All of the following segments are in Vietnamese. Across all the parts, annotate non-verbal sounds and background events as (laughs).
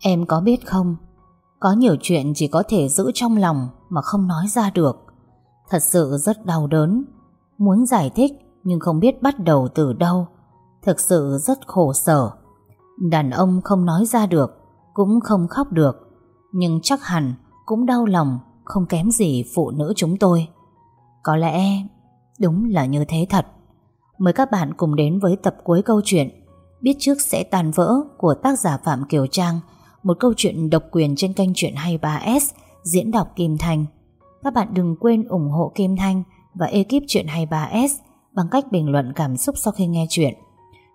Em có biết không? Có nhiều chuyện chỉ có thể giữ trong lòng Mà không nói ra được. Thật sự rất đau đớn. Muốn giải thích nhưng không biết bắt đầu từ đâu. Thực sự rất khổ sở. Đàn ông không nói ra được, Cũng không khóc được. Nhưng chắc hẳn cũng đau lòng Không kém gì phụ nữ chúng tôi. Có lẽ Đúng là như thế thật. Mời các bạn cùng đến với tập cuối câu chuyện Biết trước sẽ tan vỡ Của tác giả Phạm Kiều Trang một câu chuyện độc quyền trên kênh truyện 23S Diễn đọc Kim Thanh. Các bạn đừng quên ủng hộ Kim Thanh Và ekip truyện 23S Bằng cách bình luận cảm xúc sau khi nghe chuyện.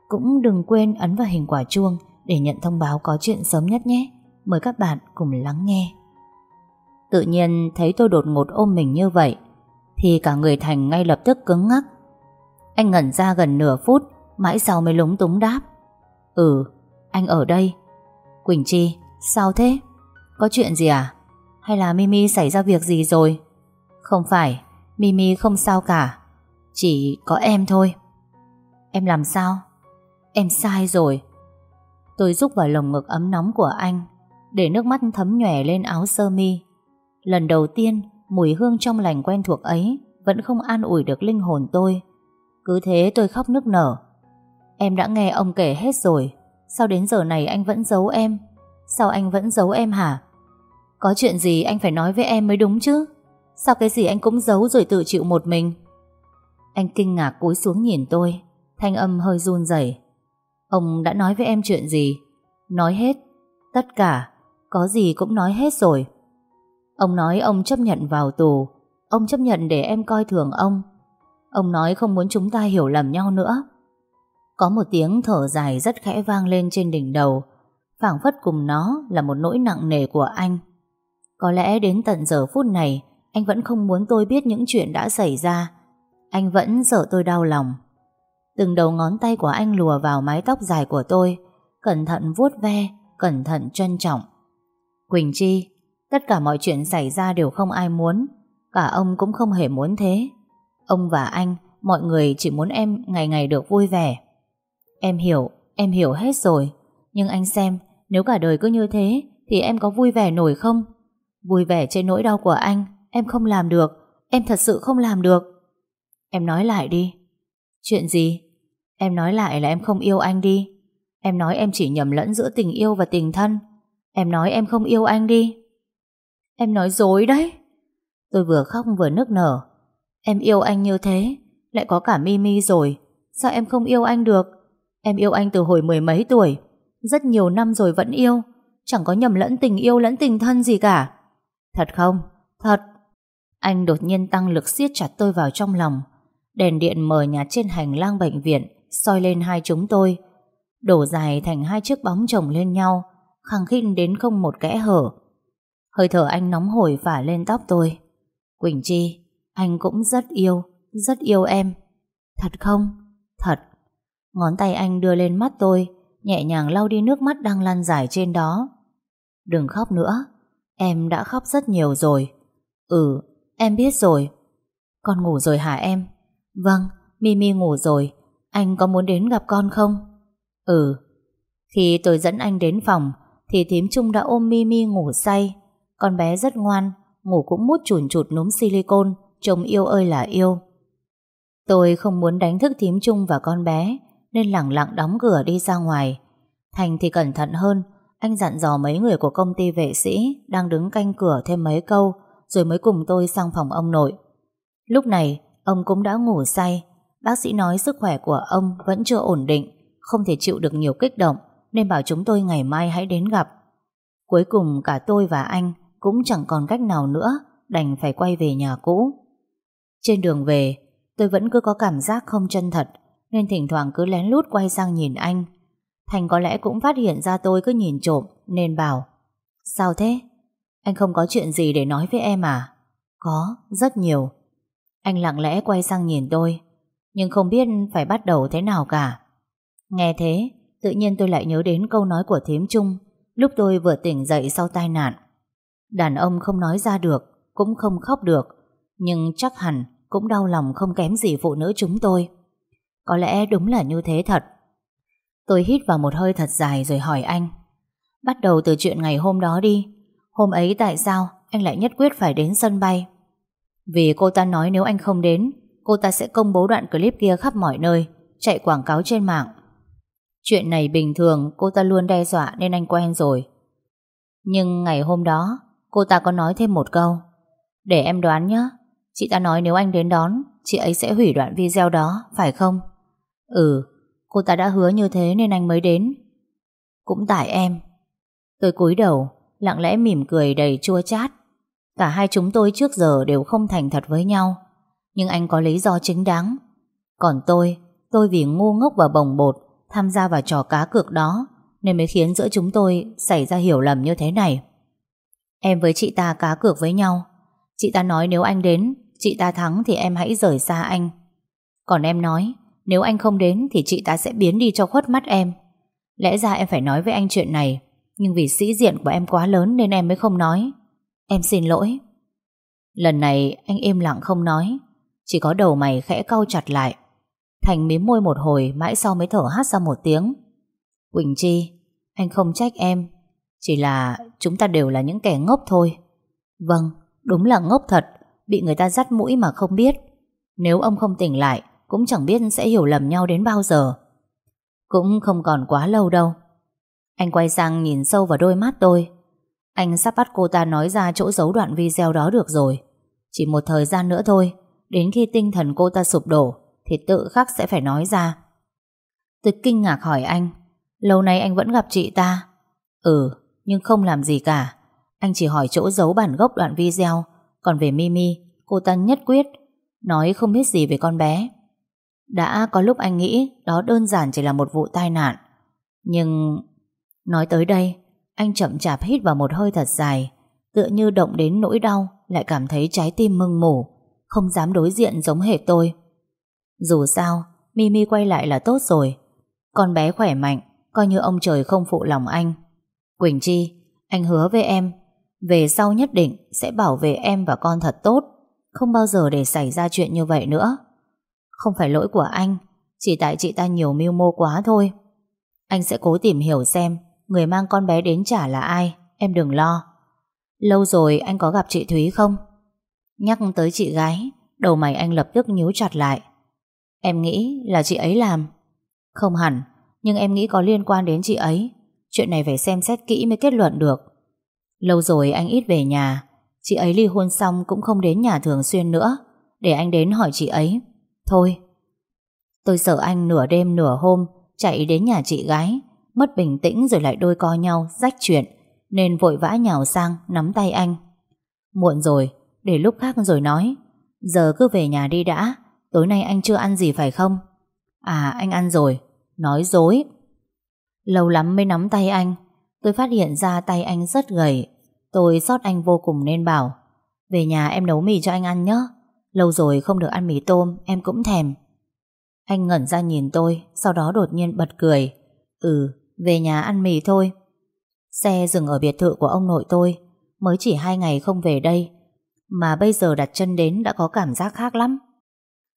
Cũng đừng quên ấn vào hình quả chuông Để nhận thông báo có chuyện sớm nhất nhé. Mời các bạn cùng lắng nghe. Tự nhiên thấy tôi đột ngột ôm mình như vậy Thì cả người Thành ngay lập tức cứng ngắc. Anh ngẩn ra gần nửa phút Mãi sau mới lúng túng đáp. Ừ, anh ở đây. Quỳnh Chi, sao thế? Có chuyện gì à? Hay là Mimi xảy ra việc gì rồi? Không phải, Mimi không sao cả Chỉ có em thôi Em làm sao? Em sai rồi Tôi rúc vào lồng ngực ấm nóng của anh Để nước mắt thấm nhòe lên áo sơ mi Lần đầu tiên Mùi hương trong lành quen thuộc ấy Vẫn không an ủi được linh hồn tôi Cứ thế tôi khóc nức nở Em đã nghe ông kể hết rồi Sao đến giờ này anh vẫn giấu em? Sao anh vẫn giấu em hả? Có chuyện gì anh phải nói với em mới đúng chứ? Sao cái gì anh cũng giấu rồi tự chịu một mình? Anh kinh ngạc cúi xuống nhìn tôi, Thanh âm hơi run rẩy. Ông đã nói với em chuyện gì? Nói hết. Tất cả, Có gì cũng nói hết rồi. Ông nói ông chấp nhận vào tù. Ông chấp nhận để em coi thường ông. Ông nói không muốn chúng ta hiểu lầm nhau nữa. Có một tiếng thở dài rất khẽ vang lên trên đỉnh đầu. Phảng phất cùng nó là một nỗi nặng nề của anh. Có lẽ đến tận giờ phút này, Anh vẫn không muốn tôi biết những chuyện đã xảy ra. Anh vẫn sợ tôi đau lòng. Từng đầu ngón tay của anh lùa vào mái tóc dài của tôi, Cẩn thận vuốt ve, Cẩn thận trân trọng. Quỳnh Chi, Tất cả mọi chuyện xảy ra đều không ai muốn. Cả ông cũng không hề muốn thế. Ông và anh, Mọi người chỉ muốn em ngày ngày được vui vẻ. Em hiểu Em hiểu hết rồi. Nhưng anh xem, Nếu cả đời cứ như thế, Thì em có vui vẻ nổi không? Vui vẻ trên nỗi đau của anh, Em không làm được. Em thật sự không làm được. Em nói lại đi. Chuyện gì? Em nói lại là em không yêu anh đi. Em nói em chỉ nhầm lẫn giữa tình yêu và tình thân. Em nói em không yêu anh đi. Em nói dối đấy. Tôi vừa khóc vừa nức nở. Em yêu anh như thế, Lại có cả Mimi rồi. Sao em không yêu anh được? Em yêu anh từ hồi mười mấy tuổi. Rất nhiều năm rồi vẫn yêu. Chẳng có nhầm lẫn tình yêu lẫn tình thân gì cả. Thật không? Thật. Anh đột nhiên tăng lực siết chặt tôi vào trong lòng. Đèn điện mờ nhạt trên hành lang bệnh viện, soi lên hai chúng tôi. Đổ dài thành hai chiếc bóng chồng lên nhau, khăng khít đến không một kẽ hở. Hơi thở anh nóng hổi phả lên tóc tôi. Quỳnh Chi, Anh cũng rất yêu Rất yêu em. Thật không? Thật. Ngón tay anh đưa lên mắt tôi Nhẹ nhàng lau đi nước mắt đang lan dài trên đó Đừng khóc nữa Em đã khóc rất nhiều rồi Ừ em biết rồi Con ngủ rồi hả em? Vâng Mimi ngủ rồi Anh có muốn đến gặp con không? Ừ Khi tôi dẫn anh đến phòng Thì thím Trung đã ôm Mimi ngủ say con bé rất ngoan, ngủ cũng mút chùn chụt núm silicon, trông yêu ơi là yêu. Tôi không muốn đánh thức thím trung và con bé, nên lặng lặng đóng cửa đi ra ngoài. Thành thì cẩn thận hơn, anh dặn dò mấy người của công ty vệ sĩ đang đứng canh cửa thêm mấy câu, rồi mới cùng tôi sang phòng ông nội. Lúc này, ông cũng đã ngủ say. Bác sĩ nói sức khỏe của ông vẫn chưa ổn định, không thể chịu được nhiều kích động, nên bảo chúng tôi ngày mai hãy đến gặp. Cuối cùng cả tôi và anh cũng chẳng còn cách nào nữa đành phải quay về nhà cũ. Trên đường về, tôi vẫn cứ có cảm giác không chân thật nên thỉnh thoảng cứ lén lút quay sang nhìn anh. Thành có lẽ cũng phát hiện ra tôi cứ nhìn trộm nên bảo Sao thế? Anh không có chuyện gì để nói với em à? Có, rất nhiều. Anh lặng lẽ quay sang nhìn tôi nhưng không biết phải bắt đầu thế nào cả. Nghe thế, tự nhiên tôi lại nhớ đến câu nói của thím Trung lúc tôi vừa tỉnh dậy sau tai nạn. Đàn ông không nói ra được, cũng không khóc được, nhưng chắc hẳn cũng đau lòng không kém gì phụ nữ chúng tôi. Có lẽ đúng là như thế thật. Tôi hít vào một hơi thật dài rồi hỏi anh. Bắt đầu từ chuyện ngày hôm đó đi. Hôm ấy tại sao anh lại nhất quyết phải đến sân bay? Vì cô ta nói nếu anh không đến, Cô ta sẽ công bố đoạn clip kia khắp mọi nơi, Chạy quảng cáo trên mạng. Chuyện này bình thường, Cô ta luôn đe dọa nên anh quen rồi. Nhưng ngày hôm đó, Cô ta có nói thêm một câu. Để em đoán nhé Chị ta nói nếu anh đến đón, Chị ấy sẽ hủy đoạn video đó, Phải không? Ừ Cô ta đã hứa như thế nên anh mới đến. Cũng tại em. Tôi cúi đầu, Lặng lẽ mỉm cười đầy chua chát. Cả hai chúng tôi trước giờ đều không thành thật với nhau, Nhưng anh có lý do chính đáng. Còn tôi Tôi vì ngu ngốc và bồng bột Tham gia vào trò cá cược đó Nên mới khiến giữa chúng tôi Xảy ra hiểu lầm như thế này. Em với chị ta cá cược với nhau. Chị ta nói nếu anh đến, Chị ta thắng thì em hãy rời xa anh. Còn em nói nếu anh không đến thì chị ta sẽ biến đi cho khuất mắt em. Lẽ ra em phải nói với anh chuyện này, Nhưng vì sĩ diện của em quá lớn Nên em mới không nói. Em xin lỗi. Lần này anh im lặng không nói, Chỉ có đầu mày khẽ cau chặt lại. Thành mím môi một hồi Mãi sau mới thở hát ra một tiếng. Quỳnh Chi, Anh không trách em, Chỉ là chúng ta đều là những kẻ ngốc thôi. Vâng Đúng là ngốc thật, Bị người ta dắt mũi mà không biết. Nếu ông không tỉnh lại cũng chẳng biết sẽ hiểu lầm nhau đến bao giờ. Cũng không còn quá lâu đâu. Anh quay sang nhìn sâu vào đôi mắt tôi. Anh sắp bắt cô ta nói ra chỗ giấu đoạn video đó được rồi. Chỉ một thời gian nữa thôi Đến khi tinh thần cô ta sụp đổ Thì tự khắc sẽ phải nói ra. Tôi kinh ngạc hỏi anh Lâu nay anh vẫn gặp chị ta? Ừ Nhưng không làm gì cả. Anh chỉ hỏi chỗ giấu bản gốc đoạn video. Còn về Mimi, cô ta nhất quyết, nói không biết gì về con bé. Đã có lúc anh nghĩ đó đơn giản chỉ là một vụ tai nạn. Nhưng... Nói tới đây, anh chậm chạp hít vào một hơi thật dài, tựa như động đến nỗi đau, lại cảm thấy trái tim mưng mủ, không dám đối diện giống hệt tôi. Dù sao, Mimi quay lại là tốt rồi. Con bé khỏe mạnh, coi như ông trời không phụ lòng anh. Quỳnh Chi, anh hứa với em về sau nhất định sẽ bảo vệ em và con thật tốt Không bao giờ để xảy ra chuyện như vậy nữa không phải lỗi của anh, Chỉ tại chị ta nhiều mưu mô quá thôi. Anh sẽ cố tìm hiểu xem Người mang con bé đến trả là ai, Em đừng lo. Lâu rồi anh có gặp chị Thúy không? Nhắc tới chị gái, Đầu mày anh lập tức nhíu chặt lại. Em nghĩ là chị ấy làm. Không hẳn, Nhưng em nghĩ có liên quan đến chị ấy. Chuyện này phải xem xét kỹ mới kết luận được. Lâu rồi anh ít về nhà, Chị ấy ly hôn xong cũng không đến nhà thường xuyên nữa, Để anh đến hỏi chị ấy. Thôi. Tôi sợ anh nửa đêm nửa hôm Chạy đến nhà chị gái, Mất bình tĩnh rồi lại đôi co nhau, Rách chuyện, Nên vội vã nhào sang, nắm tay anh. Muộn rồi, Để lúc khác rồi nói, Giờ cứ về nhà đi đã, Tối nay anh chưa ăn gì phải không? À anh ăn rồi, Nói dối. Lâu lắm mới nắm tay anh, Tôi phát hiện ra tay anh rất gầy, Tôi xót anh vô cùng nên bảo, Về nhà em nấu mì cho anh ăn nhé Lâu rồi không được ăn mì tôm Em cũng thèm. Anh ngẩn ra nhìn tôi Sau đó đột nhiên bật cười. Ừ về nhà ăn mì thôi. Xe dừng ở biệt thự của ông nội tôi Mới chỉ hai ngày không về đây Mà bây giờ đặt chân đến đã có cảm giác khác lắm.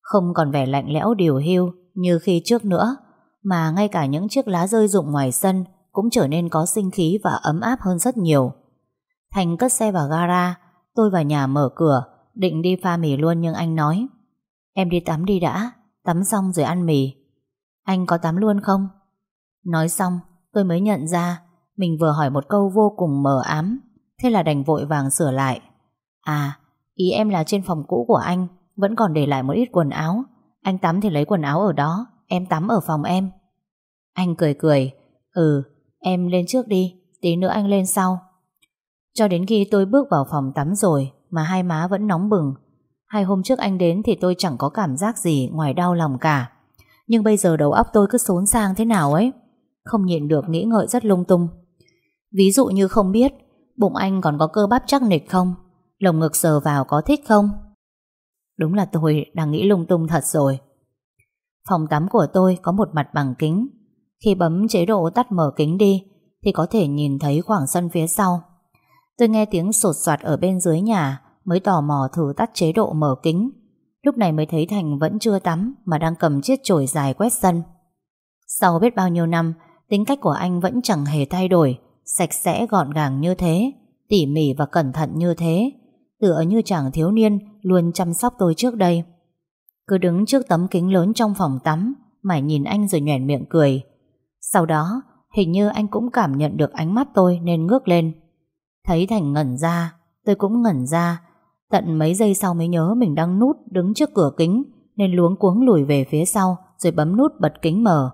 Không còn vẻ lạnh lẽo điều hưu Như khi trước nữa Mà ngay cả những chiếc lá rơi rụng ngoài sân cũng trở nên có sinh khí và ấm áp hơn rất nhiều. Thành cất xe vào gara, tôi vào nhà mở cửa, định đi pha mì luôn nhưng anh nói Em đi tắm đi đã, tắm xong rồi ăn mì. Anh có tắm luôn không? Nói xong, tôi mới nhận ra mình vừa hỏi một câu vô cùng mờ ám, thế là đành vội vàng sửa lại. À, ý em là trên phòng cũ của anh, vẫn còn để lại một ít quần áo. Anh tắm thì lấy quần áo ở đó, em tắm ở phòng em. Anh cười cười, ừ, Em lên trước đi, tí nữa anh lên sau. Cho đến khi tôi bước vào phòng tắm rồi mà hai má vẫn nóng bừng. Hai hôm trước anh đến thì tôi chẳng có cảm giác gì ngoài đau lòng cả. Nhưng bây giờ đầu óc tôi cứ xốn sang thế nào ấy. Không nhịn được nghĩ ngợi rất lung tung. Ví dụ như không biết, bụng anh còn có cơ bắp chắc nịch không? Lồng ngực sờ vào có thích không? Đúng là tôi đang nghĩ lung tung thật rồi. Phòng tắm của tôi có một mặt bằng kính khi bấm chế độ tắt mở kính đi, Thì có thể nhìn thấy khoảng sân phía sau Tôi nghe tiếng sột soạt ở bên dưới nhà Mới tò mò thử tắt chế độ mở kính Lúc này mới thấy Thành vẫn chưa tắm Mà đang cầm chiếc chổi dài quét sân Sau biết bao nhiêu năm Tính cách của anh vẫn chẳng hề thay đổi sạch sẽ gọn gàng như thế, tỉ mỉ và cẩn thận như thế, tựa như chàng thiếu niên luôn chăm sóc tôi trước đây. Cứ đứng trước tấm kính lớn trong phòng tắm, mải nhìn anh rồi nhoẻn miệng cười. Sau đó, hình như anh cũng cảm nhận được ánh mắt tôi nên ngước lên. Thấy Thành ngẩn ra, tôi cũng ngẩn ra. Tận mấy giây sau mới nhớ mình đang nút đứng trước cửa kính nên luống cuống lùi về phía sau rồi bấm nút bật kính mở.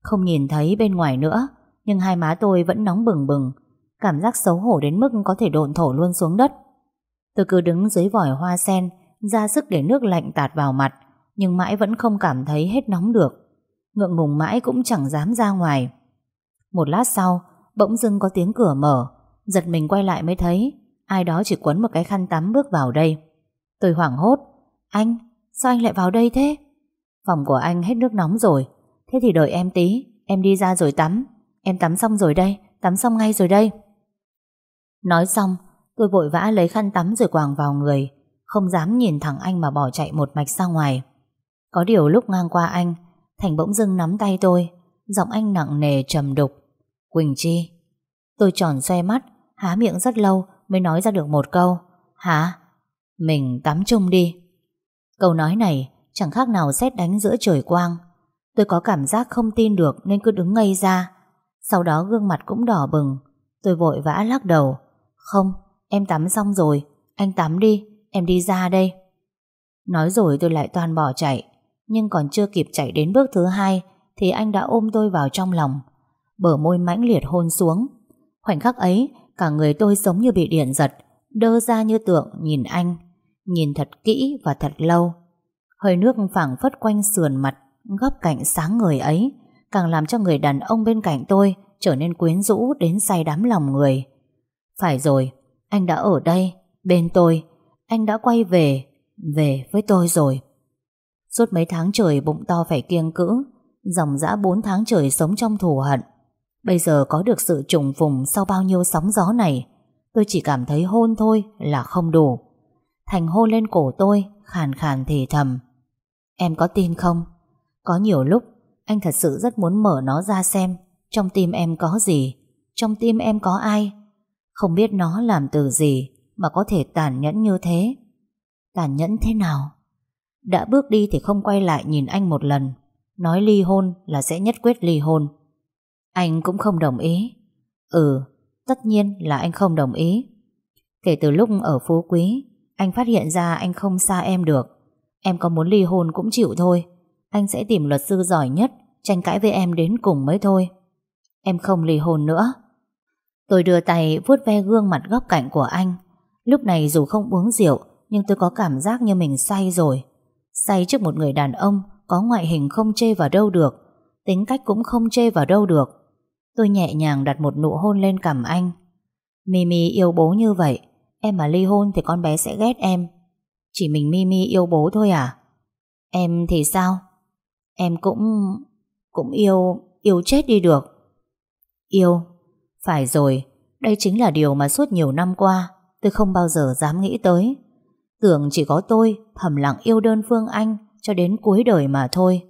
Không nhìn thấy bên ngoài nữa, nhưng hai má tôi vẫn nóng bừng bừng, cảm giác xấu hổ đến mức có thể độn thổ luôn xuống đất. Tôi cứ đứng dưới vòi hoa sen, ra sức để nước lạnh tạt vào mặt, nhưng mãi vẫn không cảm thấy hết nóng được. Ngượng ngùng mãi cũng chẳng dám ra ngoài. Một lát sau, bỗng dưng có tiếng cửa mở, giật mình quay lại mới thấy ai đó chỉ quấn một cái khăn tắm bước vào đây. Tôi hoảng hốt, anh, sao anh lại vào đây thế? Phòng của anh hết nước nóng rồi, thế thì đợi em tí, em đi ra rồi tắm. Em tắm xong rồi đây, tắm xong ngay rồi đây. Nói xong, tôi vội vã lấy khăn tắm rồi quàng vào người, không dám nhìn thẳng anh mà bỏ chạy một mạch ra ngoài. Có điều lúc ngang qua anh, Thành bỗng dưng nắm tay tôi, giọng anh nặng nề trầm đục. Quỳnh Chi. Tôi tròn xoe mắt, há miệng rất lâu mới nói ra được một câu. Hả? Mình tắm chung đi. Câu nói này chẳng khác nào xét đánh giữa trời quang. Tôi có cảm giác không tin được nên cứ đứng ngây ra. Sau đó gương mặt cũng đỏ bừng. Tôi vội vã lắc đầu. Không, em tắm xong rồi. Anh tắm đi, em đi ra đây. Nói rồi tôi lại toàn bỏ chạy. Nhưng còn chưa kịp chạy đến bước thứ hai thì anh đã ôm tôi vào trong lòng. Bờ môi mãnh liệt hôn xuống. Khoảnh khắc ấy, cả người tôi giống như bị điện giật, đơ ra như tượng nhìn anh. Nhìn thật kỹ và thật lâu. Hơi nước phảng phất quanh sườn mặt, góc cạnh sáng người ấy, càng làm cho người đàn ông bên cạnh tôi trở nên quyến rũ đến say đắm lòng người. Phải rồi, anh đã ở đây, bên tôi, anh đã quay về, về với tôi rồi. Suốt mấy tháng trời bụng to phải kiêng cữ, dòng dã bốn tháng trời sống trong thù hận. Bây giờ có được sự trùng phùng sau bao nhiêu sóng gió này, tôi chỉ cảm thấy hôn thôi là không đủ. Thành hôn lên cổ tôi, khàn khàn thì thầm. Em có tin không? Có nhiều lúc, anh thật sự rất muốn mở nó ra xem trong tim em có gì, trong tim em có ai. Không biết nó làm từ gì mà có thể tàn nhẫn như thế. Tàn nhẫn thế nào? Đã bước đi thì không quay lại nhìn anh một lần. Nói ly hôn là sẽ nhất quyết ly hôn. Anh cũng không đồng ý. Ừ, tất nhiên là anh không đồng ý. Kể từ lúc ở Phú Quý, anh phát hiện ra anh không xa em được. Em có muốn ly hôn cũng chịu thôi. Anh sẽ tìm luật sư giỏi nhất, tranh cãi với em đến cùng mới thôi. Em không ly hôn nữa. Tôi đưa tay vuốt ve gương mặt góc cạnh của anh. Lúc này dù không uống rượu, nhưng tôi có cảm giác như mình say rồi. Say trước một người đàn ông có ngoại hình không chê vào đâu được, tính cách cũng không chê vào đâu được. Tôi nhẹ nhàng đặt một nụ hôn lên cằm anh. Mimi yêu bố như vậy, em mà ly hôn thì con bé sẽ ghét em. Chỉ mình Mimi yêu bố thôi à? Em thì sao? Em cũng... cũng yêu... yêu chết đi được. Yêu? Phải rồi, đây chính là điều mà suốt nhiều năm qua tôi không bao giờ dám nghĩ tới. Tưởng chỉ có tôi thầm lặng yêu đơn phương anh cho đến cuối đời mà thôi.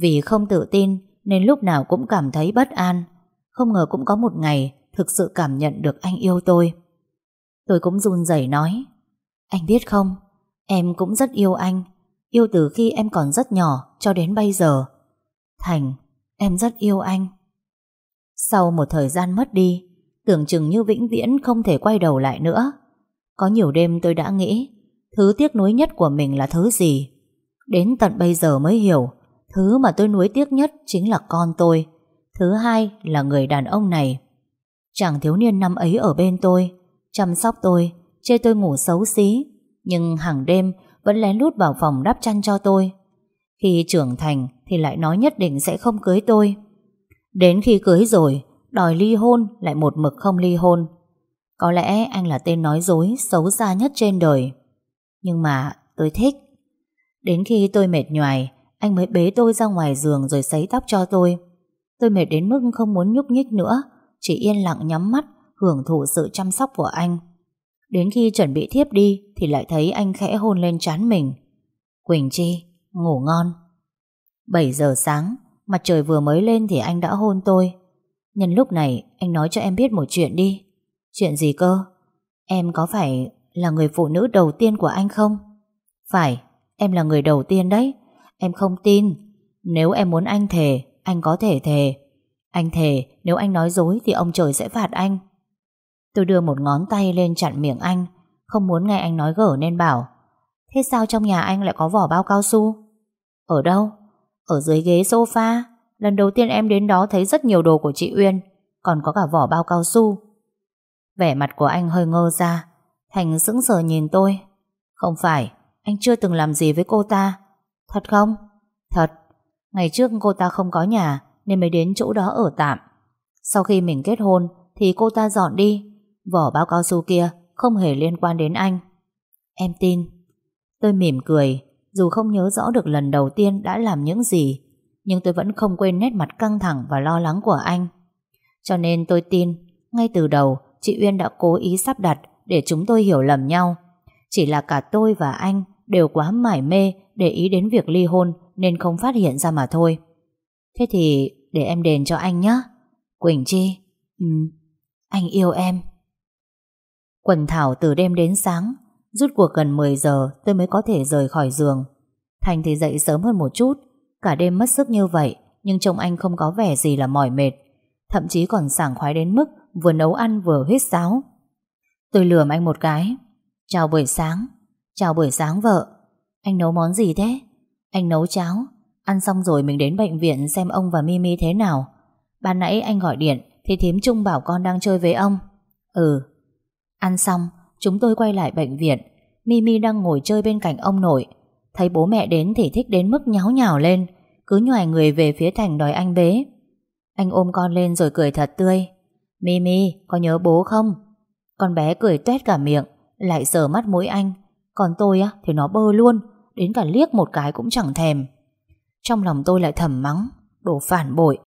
Vì không tự tin nên lúc nào cũng cảm thấy bất an. Không ngờ cũng có một ngày thực sự cảm nhận được anh yêu tôi. Tôi cũng run rẩy nói Anh biết không, em cũng rất yêu anh. Yêu từ khi em còn rất nhỏ cho đến bây giờ. Thành, em rất yêu anh. Sau một thời gian mất đi, tưởng chừng như vĩnh viễn không thể quay đầu lại nữa. Có nhiều đêm tôi đã nghĩ Thứ tiếc nuối nhất của mình là thứ gì Đến tận bây giờ mới hiểu Thứ mà tôi nuối tiếc nhất Chính là con tôi Thứ hai là người đàn ông này Chàng thiếu niên năm ấy ở bên tôi Chăm sóc tôi Chê tôi ngủ xấu xí Nhưng hàng đêm vẫn lén lút vào phòng đắp chăn cho tôi Khi trưởng thành Thì lại nói nhất định sẽ không cưới tôi Đến khi cưới rồi Đòi ly hôn lại một mực không ly hôn có lẽ anh là tên nói dối xấu xa nhất trên đời. Nhưng mà tôi thích. Đến khi tôi mệt nhoài, anh mới bế tôi ra ngoài giường rồi sấy tóc cho tôi. Tôi mệt đến mức không muốn nhúc nhích nữa, chỉ yên lặng nhắm mắt, hưởng thụ sự chăm sóc của anh. Đến khi chuẩn bị thiếp đi thì lại thấy anh khẽ hôn lên trán mình. Quỳnh Chi, ngủ ngon. 7 giờ sáng, mặt trời vừa mới lên thì anh đã hôn tôi. Nhân lúc này anh nói cho em biết một chuyện đi Chuyện gì cơ Em có phải là người phụ nữ đầu tiên của anh không Phải Em là người đầu tiên đấy Em không tin Nếu em muốn anh thề anh có thể thề. Anh thề, nếu anh nói dối thì ông trời sẽ phạt anh. Tôi đưa một ngón tay lên chặn miệng anh, Không muốn nghe anh nói gở nên bảo, Thế sao trong nhà anh lại có vỏ bao cao su? Ở đâu? Ở dưới ghế sofa. Lần đầu tiên em đến đó thấy rất nhiều đồ của chị Uyên, Còn có cả vỏ bao cao su. Vẻ mặt của anh hơi ngơ ra, Thành sững sờ nhìn tôi. Không phải, Anh chưa từng làm gì với cô ta. Thật không? Thật. Ngày trước cô ta không có nhà, Nên mới đến chỗ đó ở tạm. Sau khi mình kết hôn, Thì cô ta dọn đi. Vỏ bao cao su kia không hề liên quan đến anh. Em tin. Tôi mỉm cười, Dù không nhớ rõ được lần đầu tiên đã làm những gì, Nhưng tôi vẫn không quên nét mặt căng thẳng Và lo lắng của anh. Cho nên tôi tin, Ngay từ đầu, chị Uyên đã cố ý sắp đặt Để chúng tôi hiểu lầm nhau. Chỉ là cả tôi và anh Đều quá mải mê để ý đến việc ly hôn nên không phát hiện ra mà thôi. Thế thì để em đền cho anh nhé Quỳnh Chi Ừ Anh yêu em. Quần thảo từ đêm đến sáng, Rút cuộc gần 10 giờ tôi mới có thể rời khỏi giường. Thành thì dậy sớm hơn một chút, Cả đêm mất sức như vậy, Nhưng trông anh không có vẻ gì là mỏi mệt, Thậm chí còn sảng khoái đến mức Vừa nấu ăn vừa huyết sáo. Tôi lườm anh một cái, Chào buổi sáng, Chào buổi sáng vợ, Anh nấu món gì thế? Anh nấu cháo. Ăn xong rồi mình đến bệnh viện xem ông và Mimi thế nào. Ban nãy anh gọi điện Thì thím Trung bảo con đang chơi với ông. Ừ. Ăn xong Chúng tôi quay lại bệnh viện. Mimi đang ngồi chơi bên cạnh ông nội. Thấy bố mẹ đến thì thích đến mức nháo nhào lên. Cứ nhòi người về phía Thành đòi anh bế. Anh ôm con lên rồi cười thật tươi. Mimi, có nhớ bố không? Con bé cười tuét cả miệng Lại sờ mắt mũi anh. Còn tôi á thì nó bơ luôn. Đến cả liếc một cái cũng chẳng thèm. Trong lòng tôi lại thầm mắng, Đồ phản bội.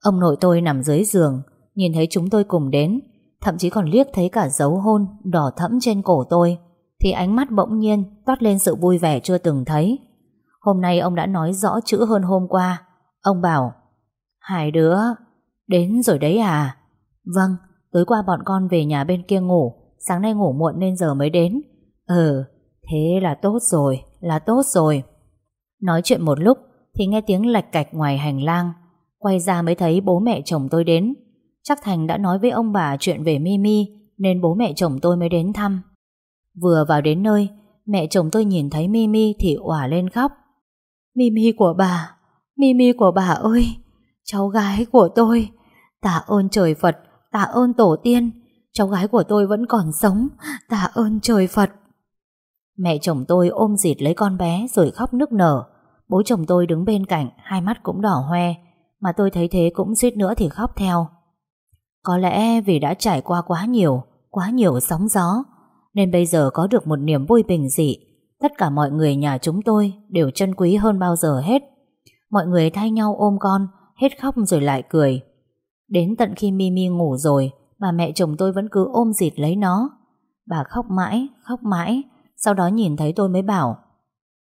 Ông nội tôi nằm dưới giường, Nhìn thấy chúng tôi cùng đến, Thậm chí còn liếc thấy cả dấu hôn Đỏ thẫm trên cổ tôi, Thì ánh mắt bỗng nhiên toát lên sự vui vẻ chưa từng thấy. Hôm nay ông đã nói rõ chữ hơn hôm qua. Ông bảo, Hai đứa, Đến rồi đấy à? Vâng Tối qua bọn con về nhà bên kia ngủ, Sáng nay ngủ muộn nên giờ mới đến. Ừ Thế là tốt rồi. Là tốt rồi. Nói chuyện một lúc Thì nghe tiếng lạch cạch ngoài hành lang. Quay ra mới thấy bố mẹ chồng tôi đến. Chắc Thành đã nói với ông bà chuyện về Mimi, Nên bố mẹ chồng tôi mới đến thăm. Vừa vào đến nơi, Mẹ chồng tôi nhìn thấy Mimi thì òa lên khóc. Mimi của bà, Mimi của bà ơi, Cháu gái của tôi, Tạ ơn trời Phật, Tạ ơn tổ tiên. Cháu gái của tôi vẫn còn sống, Tạ ơn trời Phật. Mẹ chồng tôi ôm dịt lấy con bé Rồi khóc nức nở Bố chồng tôi đứng bên cạnh Hai mắt cũng đỏ hoe Mà tôi thấy thế cũng suýt nữa thì khóc theo có lẽ vì đã trải qua quá nhiều, quá nhiều sóng gió, nên bây giờ có được một niềm vui bình dị. Tất cả mọi người nhà chúng tôi đều trân quý hơn bao giờ hết. Mọi người thay nhau ôm con, hết khóc rồi lại cười. Đến tận khi Mimi ngủ rồi, bà mẹ chồng tôi vẫn cứ ôm dịt lấy nó. Bà khóc mãi, khóc mãi, sau đó nhìn thấy tôi mới bảo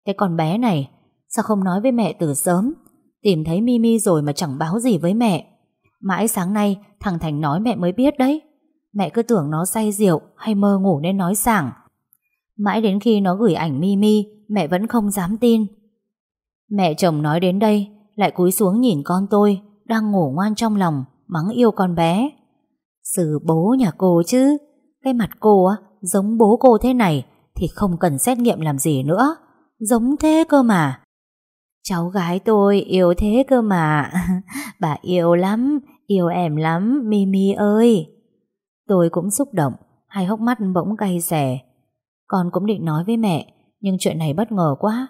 Cái con bé này, sao không nói với mẹ từ sớm? Tìm thấy Mimi rồi mà chẳng báo gì với mẹ. Mãi sáng nay thằng Thành nói mẹ mới biết đấy. Mẹ cứ tưởng nó say rượu Hay mơ ngủ nên nói sảng. Mãi đến khi nó gửi ảnh Mimi Mẹ vẫn không dám tin. Mẹ chồng nói đến đây Lại cúi xuống nhìn con tôi Đang ngủ ngoan trong lòng Mắng yêu con bé. Sự bố nhà cô chứ. Cái mặt cô á giống bố cô thế này thì không cần xét nghiệm làm gì nữa. Giống thế cơ mà. Cháu gái tôi yêu thế cơ mà. (laughs) Bà yêu lắm, Yêu em lắm Mimi ơi. Tôi cũng xúc động Hai hốc mắt bỗng cay xè. Con cũng định nói với mẹ, Nhưng chuyện này bất ngờ quá.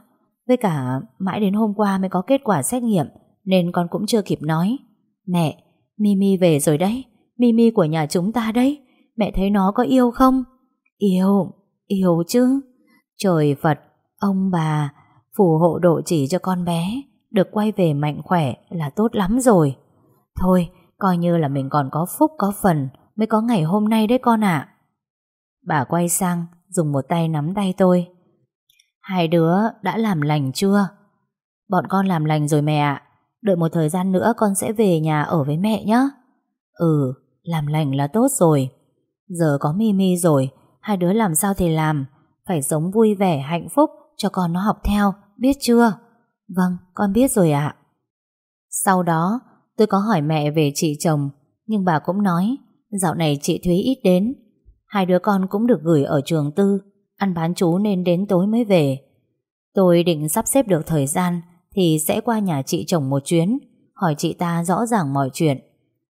Với cả mãi đến hôm qua mới có kết quả xét nghiệm, Nên con cũng chưa kịp nói. Mẹ Mimi về rồi đấy. Mimi của nhà chúng ta đấy. Mẹ thấy nó có yêu không? Yêu. Yêu chứ. Trời Phật Ông bà Phù hộ độ chỉ cho con bé Được quay về mạnh khỏe là tốt lắm rồi. Thôi Coi như là mình còn có phúc có phần Mới có ngày hôm nay đấy con ạ. Bà quay sang Dùng một tay nắm tay tôi. Hai đứa đã làm lành chưa? Bọn con làm lành rồi mẹ ạ. Đợi một thời gian nữa con sẽ về nhà ở với mẹ nhé Ừ, làm lành là tốt rồi. Giờ có Mimi rồi, hai đứa làm sao thì làm. Phải sống vui vẻ, hạnh phúc cho con nó học theo, biết chưa? Vâng, con biết rồi ạ. Sau đó, tôi có hỏi mẹ về chị chồng, nhưng bà cũng nói dạo này chị Thúy ít đến. Hai đứa con cũng được gửi ở trường tư, ăn bán chú nên đến tối mới về. Tôi định sắp xếp được thời gian thì sẽ qua nhà chị chồng một chuyến, hỏi chị ta rõ ràng mọi chuyện.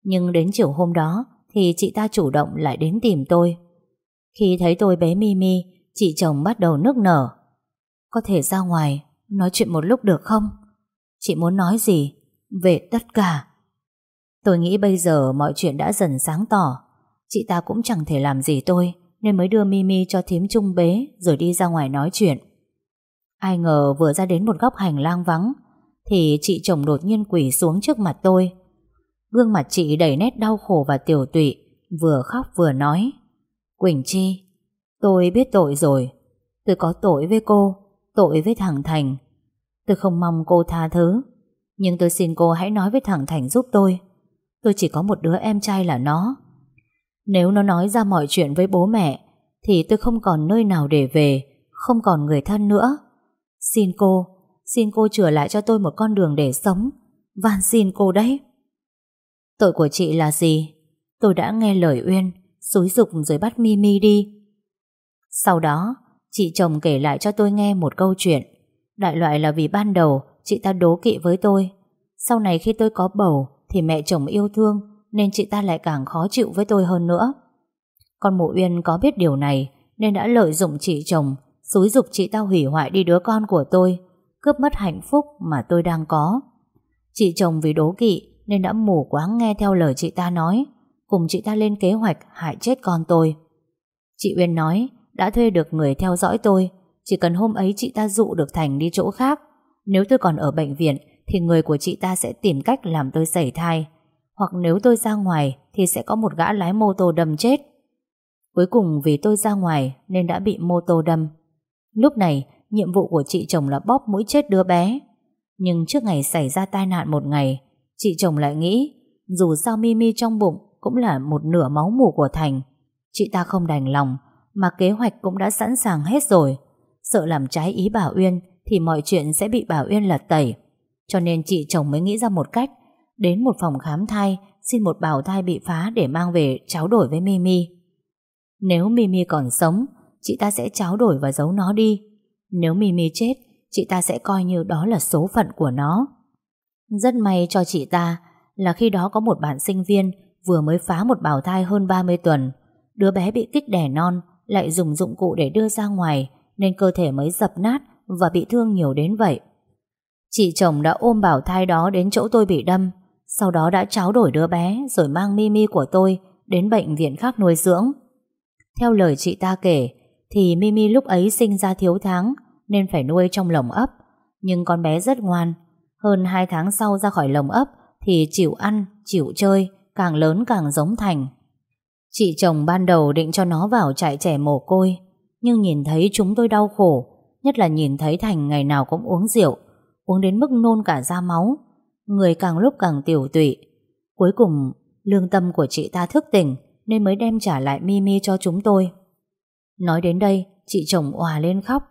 Nhưng đến chiều hôm đó thì chị ta chủ động lại đến tìm tôi. Khi thấy tôi bé Mimi, chị chồng bắt đầu nức nở. Có thể ra ngoài, nói chuyện một lúc được không? Chị muốn nói gì? Về tất cả. Tôi nghĩ bây giờ mọi chuyện đã dần sáng tỏ. Chị ta cũng chẳng thể làm gì tôi, nên mới đưa Mimi cho thím trung bế rồi đi ra ngoài nói chuyện. Ai ngờ vừa ra đến một góc hành lang vắng, thì chị chồng đột nhiên quỳ xuống trước mặt tôi. Gương mặt chị đầy nét đau khổ và tiểu tụy, vừa khóc vừa nói. Quỳnh Chi, tôi biết tội rồi. Tôi có tội với cô, tội với thằng Thành. Tôi không mong cô tha thứ, nhưng tôi xin cô hãy nói với thằng Thành giúp tôi. Tôi chỉ có một đứa em trai là nó. Nếu nó nói ra mọi chuyện với bố mẹ, thì tôi không còn nơi nào để về, không còn người thân nữa. Xin cô, xin cô trở lại cho tôi một con đường để sống. Van xin cô đấy. Tội của chị là gì? Tôi đã nghe lời Uyên, xúi dục rồi bắt Mimi đi. Sau đó, chị chồng kể lại cho tôi nghe một câu chuyện. Đại loại là vì ban đầu chị ta đố kỵ với tôi. Sau này khi tôi có bầu thì mẹ chồng yêu thương nên chị ta lại càng khó chịu với tôi hơn nữa. Con mụ Uyên có biết điều này nên đã lợi dụng chị chồng xúi dục chị ta hủy hoại đi đứa con của tôi cướp mất hạnh phúc mà tôi đang có. Chị chồng vì đố kỵ nên đã mù quáng nghe theo lời chị ta nói cùng chị ta lên kế hoạch hại chết con tôi. Chị Uyên nói đã thuê được người theo dõi tôi chỉ cần hôm ấy chị ta dụ được Thành đi chỗ khác nếu tôi còn ở bệnh viện thì người của chị ta sẽ tìm cách làm tôi sẩy thai hoặc nếu tôi ra ngoài thì sẽ có một gã lái mô tô đâm chết. Cuối cùng vì tôi ra ngoài nên đã bị mô tô đâm. Lúc này, nhiệm vụ của chị chồng là bóp mũi chết đứa bé. Nhưng trước ngày xảy ra tai nạn một ngày, chị chồng lại nghĩ dù sao Mimi trong bụng cũng là một nửa máu mủ của Thành. Chị ta không đành lòng, mà kế hoạch cũng đã sẵn sàng hết rồi. Sợ làm trái ý Bảo Uyên thì mọi chuyện sẽ bị Bảo Uyên lật tẩy. Cho nên chị chồng mới nghĩ ra một cách đến một phòng khám thai xin một bào thai bị phá để mang về tráo đổi với Mimi. Nếu Mimi còn sống, chị ta sẽ tráo đổi và giấu nó đi. Nếu Mimi chết, chị ta sẽ coi như đó là số phận của nó. Rất may cho chị ta là khi đó có một bạn sinh viên vừa mới phá một bào thai hơn 30 tuần. Đứa bé bị kích đẻ non, lại dùng dụng cụ để đưa ra ngoài, nên cơ thể mới dập nát và bị thương nhiều đến vậy. Chị chồng đã ôm bào thai đó đến chỗ tôi bị đâm, sau đó đã tráo đổi đứa bé rồi mang Mimi của tôi đến bệnh viện khác nuôi dưỡng. Theo lời chị ta kể, thì Mimi lúc ấy sinh ra thiếu tháng nên phải nuôi trong lồng ấp. Nhưng con bé rất ngoan. Hơn 2 tháng sau ra khỏi lồng ấp thì chịu ăn, chịu chơi, càng lớn càng giống Thành. Chị chồng ban đầu định cho nó vào trại trẻ mồ côi, nhưng nhìn thấy chúng tôi đau khổ, nhất là nhìn thấy Thành ngày nào cũng uống rượu, uống đến mức nôn cả da máu, người càng lúc càng tiểu tụy. Cuối cùng, lương tâm của chị ta thức tỉnh nên mới đem trả lại Mimi cho chúng tôi. Nói đến đây, chị chồng òa lên khóc.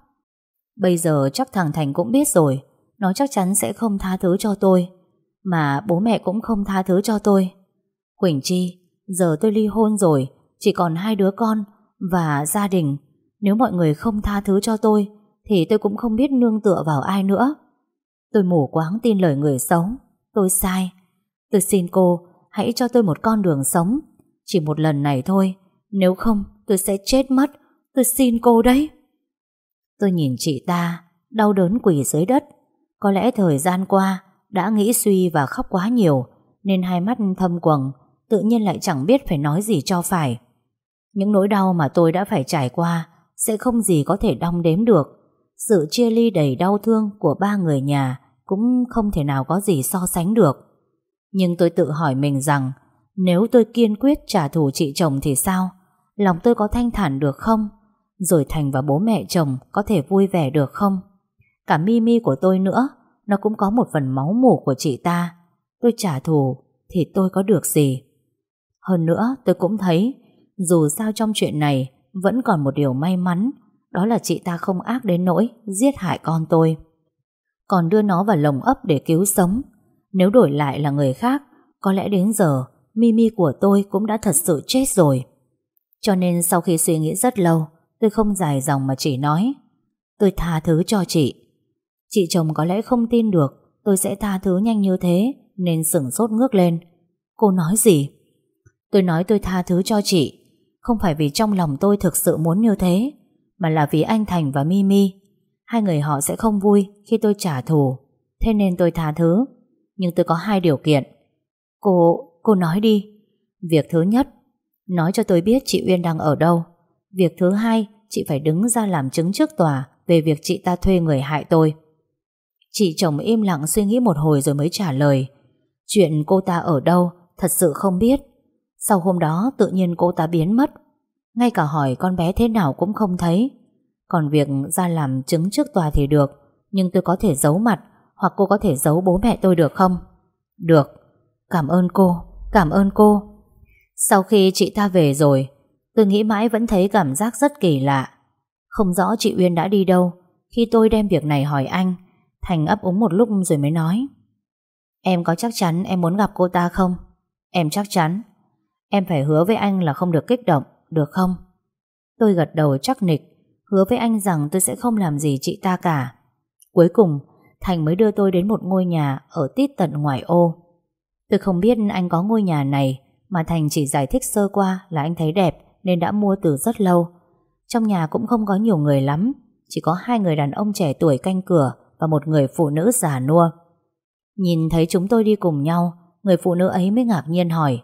Bây giờ chắc thằng Thành cũng biết rồi, nó chắc chắn sẽ không tha thứ cho tôi, mà bố mẹ cũng không tha thứ cho tôi. Quỳnh Chi, giờ tôi ly hôn rồi, chỉ còn hai đứa con và gia đình. Nếu mọi người không tha thứ cho tôi, thì tôi cũng không biết nương tựa vào ai nữa. Tôi mù quáng tin lời người xấu. Tôi sai. Tôi xin cô, hãy cho tôi một con đường sống. Chỉ một lần này thôi. Nếu không, tôi sẽ chết mất. Tôi xin cô đấy. Tôi nhìn chị ta, đau đớn quỳ dưới đất. Có lẽ thời gian qua, đã nghĩ suy và khóc quá nhiều, nên hai mắt thâm quầng, tự nhiên lại chẳng biết phải nói gì cho phải. Những nỗi đau mà tôi đã phải trải qua, sẽ không gì có thể đong đếm được. Sự chia ly đầy đau thương của ba người nhà cũng không thể nào có gì so sánh được. Nhưng tôi tự hỏi mình rằng nếu tôi kiên quyết trả thù chị chồng thì sao? Lòng tôi có thanh thản được không? Rồi Thành và bố mẹ chồng có thể vui vẻ được không? Cả Mimi của tôi nữa, nó cũng có một phần máu mủ của chị ta. Tôi trả thù thì tôi có được gì? Hơn nữa, tôi cũng thấy, Dù sao trong chuyện này Vẫn còn một điều may mắn, Đó là chị ta không ác đến nỗi Giết hại con tôi. Còn đưa nó vào lồng ấp để cứu sống. Nếu đổi lại là người khác, Có lẽ đến giờ, Mimi của tôi cũng đã thật sự chết rồi. Cho nên sau khi suy nghĩ rất lâu, Tôi không dài dòng mà chỉ nói, Tôi tha thứ cho chị. Chị chồng có lẽ không tin được Tôi sẽ tha thứ nhanh như thế Nên sửng sốt ngước lên. Cô nói gì? Tôi nói tôi tha thứ cho chị Không phải vì trong lòng tôi thực sự muốn như thế Mà là vì anh Thành và Mimi. Hai người họ sẽ không vui Khi tôi trả thù. Thế nên tôi tha thứ Nhưng tôi có hai điều kiện. Cô, cô nói đi. Việc thứ nhất Nói cho tôi biết chị Uyên đang ở đâu. Việc thứ hai Chị phải đứng ra làm chứng trước tòa Về việc chị ta thuê người hại tôi. Chị chồng im lặng suy nghĩ một hồi rồi mới trả lời. Chuyện cô ta ở đâu Thật sự không biết. Sau hôm đó tự nhiên cô ta biến mất. Ngay cả hỏi con bé thế nào cũng không thấy. Còn việc ra làm chứng trước tòa thì được, Nhưng tôi có thể giấu mặt, Hoặc cô có thể giấu bố mẹ tôi được không? Được. Cảm ơn cô, Cảm ơn cô. Sau khi chị ta về rồi, Tôi nghĩ mãi vẫn thấy cảm giác rất kỳ lạ. Không rõ chị Uyên đã đi đâu, Khi tôi đem việc này hỏi anh, Thành ấp úng một lúc rồi mới nói. Em có chắc chắn em muốn gặp cô ta không? Em chắc chắn. Em phải hứa với anh là không được kích động, Được không? Tôi gật đầu chắc nịch, Hứa với anh rằng tôi sẽ không làm gì chị ta cả. Cuối cùng, Thành mới đưa tôi đến một ngôi nhà Ở tít tận ngoài ô. Tôi không biết anh có ngôi nhà này, Mà Thành chỉ giải thích sơ qua là anh thấy đẹp Nên đã mua từ rất lâu. Trong nhà cũng không có nhiều người lắm, Chỉ có hai người đàn ông trẻ tuổi canh cửa Và một người phụ nữ già nua. Nhìn thấy chúng tôi đi cùng nhau, Người phụ nữ ấy mới ngạc nhiên hỏi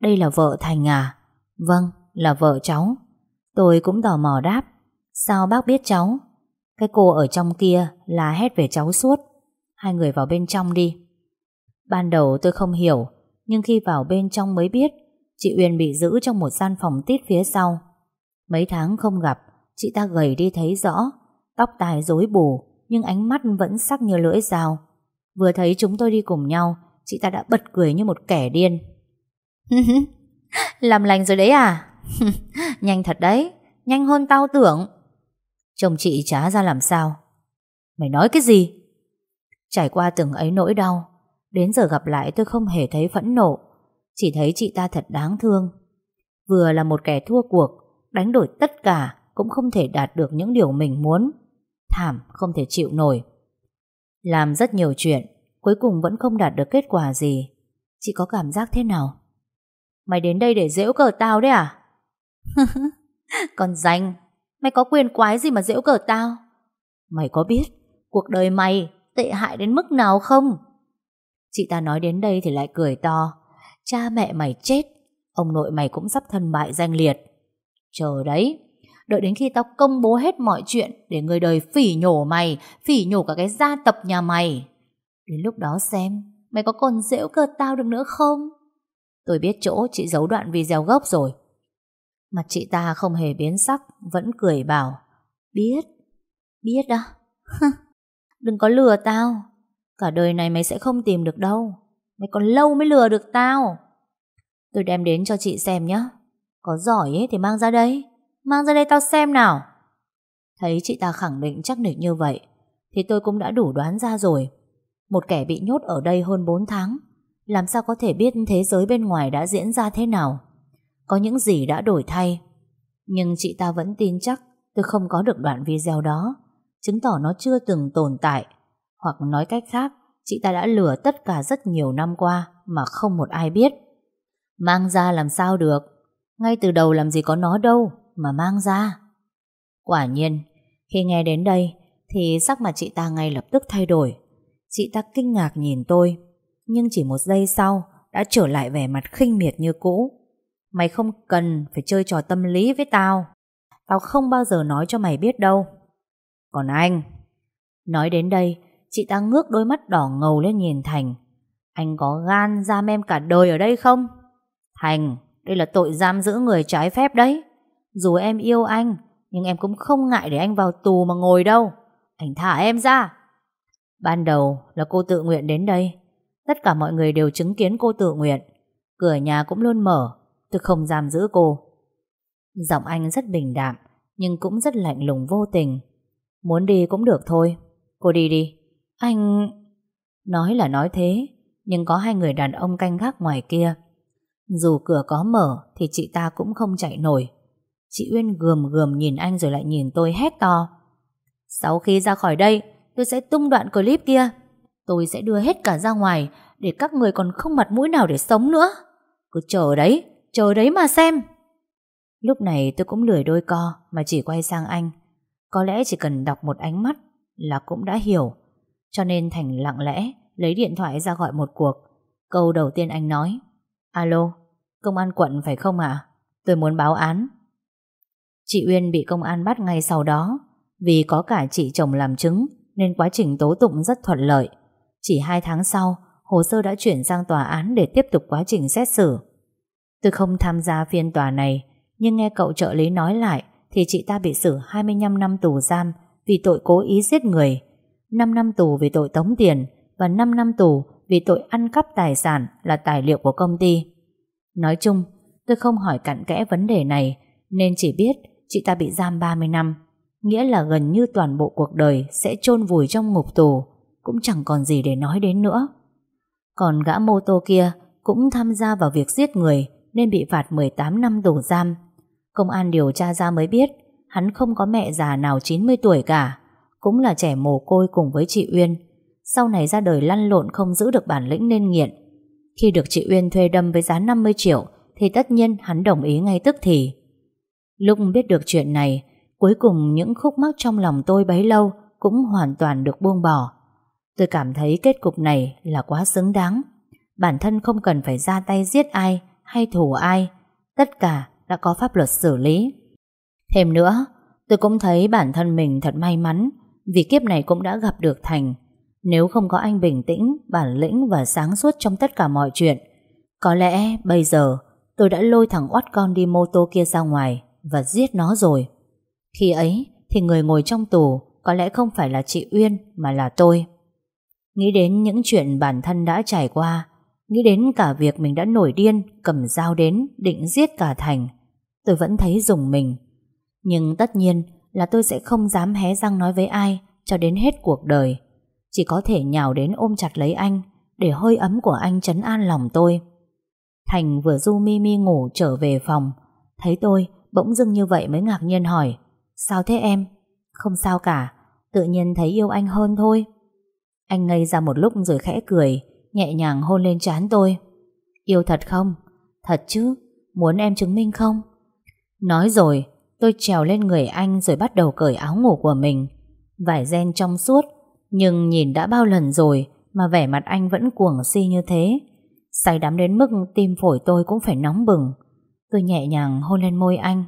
đây là vợ Thành à? Vâng, là vợ cháu. Tôi cũng tò mò đáp. Sao bác biết cháu? Cái cô ở trong kia là hét về cháu suốt. Hai người vào bên trong đi. Ban đầu tôi không hiểu Nhưng khi vào bên trong mới biết Chị Uyên bị giữ trong một gian phòng tít phía sau. Mấy tháng không gặp Chị ta gầy đi thấy rõ Tóc tai rối bù Nhưng ánh mắt vẫn sắc như lưỡi dao. Vừa thấy chúng tôi đi cùng nhau Chị ta đã bật cười như một kẻ điên. (laughs) Làm lành rồi đấy à? (laughs) Nhanh thật đấy. Nhanh hơn tao tưởng. Chồng chị trả ra làm sao. Mày nói cái gì? Trải qua từng ấy nỗi đau, Đến giờ gặp lại tôi không hề thấy phẫn nộ. Chỉ thấy chị ta thật đáng thương. Vừa là một kẻ thua cuộc, Đánh đổi tất cả Cũng không thể đạt được những điều mình muốn. Thảm, không thể chịu nổi. Làm rất nhiều chuyện, Cuối cùng vẫn không đạt được kết quả gì. Chị có cảm giác thế nào? Mày đến đây để dễu cờ tao đấy à? (laughs) Còn danh, Mày có quyền quái gì mà dễu cờ tao? Mày có biết Cuộc đời mày tệ hại đến mức nào không? Chị ta nói đến đây thì lại cười to. Cha mẹ mày chết, Ông nội mày cũng sắp thân bại danh liệt. Chờ đấy, Đợi đến khi tao công bố hết mọi chuyện Để người đời phỉ nhổ mày, Phỉ nhổ cả cái gia tập nhà mày. Đến lúc đó xem, Mày có còn dễu cợt tao được nữa không? Tôi biết chỗ chị giấu đoạn video gốc rồi. Mặt chị ta không hề biến sắc, Vẫn cười bảo, Biết Biết đó. (laughs) Đừng có lừa tao. Cả đời này mày sẽ không tìm được đâu. Mày còn lâu mới lừa được tao. Tôi đem đến cho chị xem nhé Có giỏi ấy thì mang ra đây. Mang ra đây tao xem nào. Thấy chị ta khẳng định chắc nịch như vậy, Thì tôi cũng đã đủ đoán ra rồi. Một kẻ bị nhốt ở đây hơn 4 tháng làm sao có thể biết thế giới bên ngoài đã diễn ra thế nào? Có những gì đã đổi thay? Nhưng chị ta vẫn tin chắc Tôi không có được đoạn video đó. Chứng tỏ nó chưa từng tồn tại. Hoặc nói cách khác, Chị ta đã lừa tất cả rất nhiều năm qua Mà không một ai biết. Mang ra làm sao được? Ngay từ đầu làm gì có nó đâu Mà mang ra. Quả nhiên, Khi nghe đến đây Thì sắc mặt chị ta ngay lập tức thay đổi. Chị ta kinh ngạc nhìn tôi. Nhưng chỉ một giây sau Đã trở lại vẻ mặt khinh miệt như cũ. Mày không cần phải chơi trò tâm lý với tao. Tao không bao giờ nói cho mày biết đâu. Còn anh? Nói đến đây Chị ta ngước đôi mắt đỏ ngầu lên nhìn Thành. Anh có gan giam em cả đời ở đây không? Thành, đây là tội giam giữ người trái phép đấy. Dù em yêu anh Nhưng em cũng không ngại để anh vào tù mà ngồi đâu. Anh thả em ra. Ban đầu là cô tự nguyện đến đây Tất cả mọi người đều chứng kiến cô tự nguyện. Cửa nhà cũng luôn mở. Tôi không giam giữ cô. Giọng anh rất bình đạm, Nhưng cũng rất lạnh lùng vô tình. Muốn đi cũng được thôi. Cô đi đi. Anh... Nói là nói thế, Nhưng có hai người đàn ông canh gác ngoài kia. Dù cửa có mở, Thì chị ta cũng không chạy nổi. Chị Uyên gườm gườm nhìn anh rồi lại nhìn tôi hét to. Sau khi ra khỏi đây, Tôi sẽ tung đoạn clip kia. Tôi sẽ đưa hết cả ra ngoài Để các người còn không mặt mũi nào để sống nữa. Cứ chờ đấy Chờ đấy mà xem. Lúc này tôi cũng lười đôi co Mà chỉ quay sang anh. Có lẽ chỉ cần đọc một ánh mắt Là cũng đã hiểu. Cho nên Thành lặng lẽ Lấy điện thoại ra gọi một cuộc. Câu đầu tiên anh nói Alo, công an quận phải không ạ? Tôi muốn báo án. Chị Uyên bị công an bắt ngay sau đó. Vì có cả chị chồng làm chứng Nên quá trình tố tụng rất thuận lợi. Chỉ hai tháng sau, Hồ sơ đã chuyển sang tòa án để tiếp tục quá trình xét xử. Tôi không tham gia phiên tòa này, Nhưng nghe cậu trợ lý nói lại Thì chị ta bị xử 25 năm tù giam Vì tội cố ý giết người 5 năm tù vì tội tống tiền Và 5 năm tù vì tội ăn cắp tài sản Là tài liệu của công ty. Nói chung, tôi không hỏi cặn kẽ vấn đề này, Nên chỉ biết chị ta bị giam 30 năm, Nghĩa là gần như toàn bộ cuộc đời Sẽ chôn vùi trong ngục tù. Cũng chẳng còn gì để nói đến nữa Còn gã mô tô kia Cũng tham gia vào việc giết người nên bị phạt 18 năm tù giam. Công an điều tra ra mới biết hắn không có mẹ già nào 90 tuổi cả, cũng là trẻ mồ côi cùng với chị Uyên. Sau này ra đời lăn lộn không giữ được bản lĩnh nên nghiện. Khi được chị Uyên thuê đâm với giá 50 triệu thì tất nhiên hắn đồng ý ngay tức thì. Lúc biết được chuyện này, cuối cùng những khúc mắc trong lòng tôi bấy lâu cũng hoàn toàn được buông bỏ. Tôi cảm thấy kết cục này là quá xứng đáng. Bản thân không cần phải ra tay giết ai hay thù ai, tất cả đã có pháp luật xử lý. Thêm nữa, tôi cũng thấy bản thân mình thật may mắn vì kiếp này cũng đã gặp được Thành. Nếu không có anh bình tĩnh, bản lĩnh và sáng suốt trong tất cả mọi chuyện, có lẽ bây giờ tôi đã lôi thằng oát con đi mô tô kia ra ngoài và giết nó rồi. Khi ấy thì người ngồi trong tù có lẽ không phải là chị Uyên mà là tôi. Nghĩ đến những chuyện bản thân đã trải qua, Nghĩ đến cả việc mình đã nổi điên, Cầm dao đến, định giết cả Thành, Tôi vẫn thấy dùng mình. Nhưng tất nhiên là tôi sẽ không dám hé răng nói với ai Cho đến hết cuộc đời. Chỉ có thể nhào đến ôm chặt lấy anh, Để hơi ấm của anh chấn an lòng tôi. Thành vừa du mi mi ngủ trở về phòng, Thấy tôi bỗng dưng như vậy mới ngạc nhiên hỏi, Sao thế em? Không sao cả, Tự nhiên thấy yêu anh hơn thôi. Anh ngây ra một lúc rồi khẽ cười Nhẹ nhàng hôn lên trán tôi Yêu thật không? Thật chứ, muốn em chứng minh không? Nói rồi, tôi trèo lên người anh rồi bắt đầu cởi áo ngủ của mình. Vải ren trong suốt, nhưng nhìn đã bao lần rồi mà vẻ mặt anh vẫn cuồng si như thế. Say đắm đến mức tim phổi tôi cũng phải nóng bừng. Tôi nhẹ nhàng hôn lên môi anh.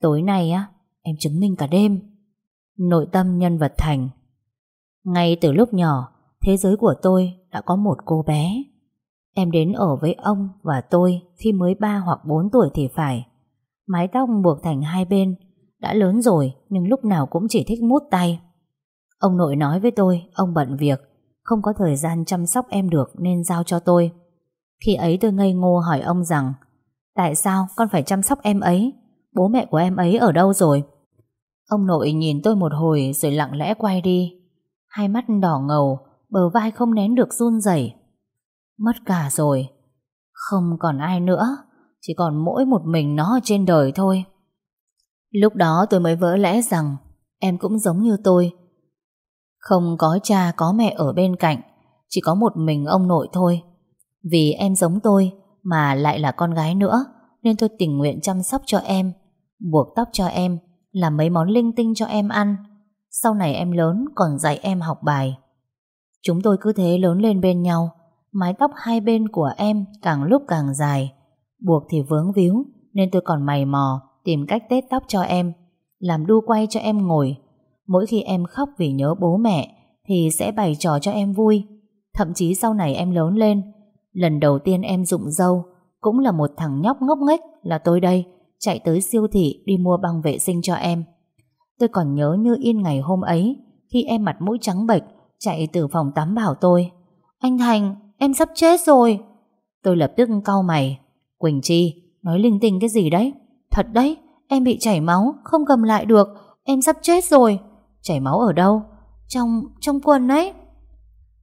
Tối nay á, em chứng minh cả đêm. Nội tâm nhân vật thành. Ngay từ lúc nhỏ, thế giới của tôi đã có một cô bé. Em đến ở với ông và tôi khi mới 3 hoặc 4 tuổi thì phải. Mái tóc buộc thành hai bên, đã lớn rồi nhưng lúc nào cũng chỉ thích mút tay. Ông nội nói với tôi, ông bận việc, không có thời gian chăm sóc em được nên giao cho tôi. Khi ấy tôi ngây ngô hỏi ông rằng, tại sao con phải chăm sóc em ấy? Bố mẹ của em ấy ở đâu rồi? Ông nội nhìn tôi một hồi rồi lặng lẽ quay đi. Hai mắt đỏ ngầu, bờ vai không nén được run rẩy. Mất cả rồi. Không còn ai nữa, chỉ còn mỗi một mình nó trên đời thôi. Lúc đó tôi mới vỡ lẽ rằng em cũng giống như tôi. Không có cha có mẹ ở bên cạnh, chỉ có một mình ông nội thôi. Vì em giống tôi mà lại là con gái nữa, nên tôi tình nguyện chăm sóc cho em, buộc tóc cho em, làm mấy món linh tinh cho em ăn. Sau này em lớn còn dạy em học bài. Chúng tôi cứ thế lớn lên bên nhau, Mái tóc hai bên của em càng lúc càng dài. Buộc thì vướng víu, Nên tôi còn mày mò Tìm cách tết tóc cho em, Làm đu quay cho em ngồi. Mỗi khi em khóc vì nhớ bố mẹ, Thì sẽ bày trò cho em vui. Thậm chí sau này em lớn lên, Lần đầu tiên em rụng dâu Cũng là một thằng nhóc ngốc nghếch Là tôi đây, Chạy tới siêu thị đi mua băng vệ sinh cho em. Tôi còn nhớ như in ngày hôm ấy Khi em mặt mũi trắng bệch chạy từ phòng tắm bảo tôi Anh Thành, em sắp chết rồi. Tôi lập tức cau mày Quỳnh Chi, Nói linh tinh cái gì đấy? Thật đấy Em bị chảy máu Không cầm lại được Em sắp chết rồi. Chảy máu ở đâu? Trong trong quần ấy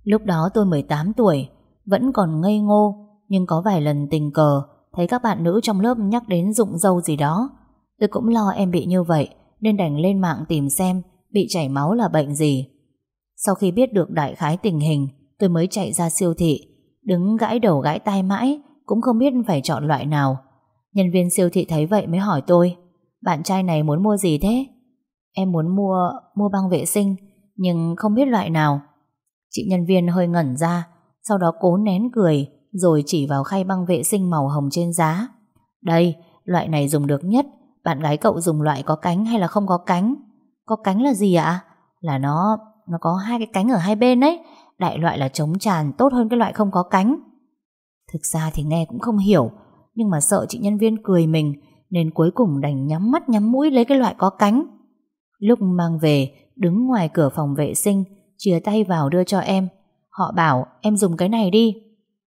Lúc đó tôi 18 tuổi Vẫn còn ngây ngô Nhưng có vài lần tình cờ Thấy các bạn nữ trong lớp nhắc đến rụng dâu gì đó. Tôi cũng lo em bị như vậy nên đành lên mạng tìm xem Bị chảy máu là bệnh gì. Sau khi biết được đại khái tình hình Tôi mới chạy ra siêu thị Đứng gãi đầu gãi tai mãi Cũng không biết phải chọn loại nào. Nhân viên siêu thị thấy vậy mới hỏi tôi Bạn trai này muốn mua gì thế? Em muốn mua mua băng vệ sinh Nhưng không biết loại nào. Chị nhân viên hơi ngẩn ra Sau đó cố nén cười Rồi chỉ vào khay băng vệ sinh màu hồng trên giá. Đây, loại này dùng được nhất bạn gái cậu dùng loại có cánh hay là không có cánh? Có cánh là gì ạ? Là nó nó có hai cái cánh ở hai bên ấy Đại loại là chống tràn, tốt hơn cái loại không có cánh. Thực ra thì nghe cũng không hiểu, Nhưng mà sợ chị nhân viên cười mình, Nên cuối cùng đành nhắm mắt nhắm mũi lấy cái loại có cánh. Lúc mang về, Đứng ngoài cửa phòng vệ sinh, Chia tay vào đưa cho em. Họ bảo, em dùng cái này đi.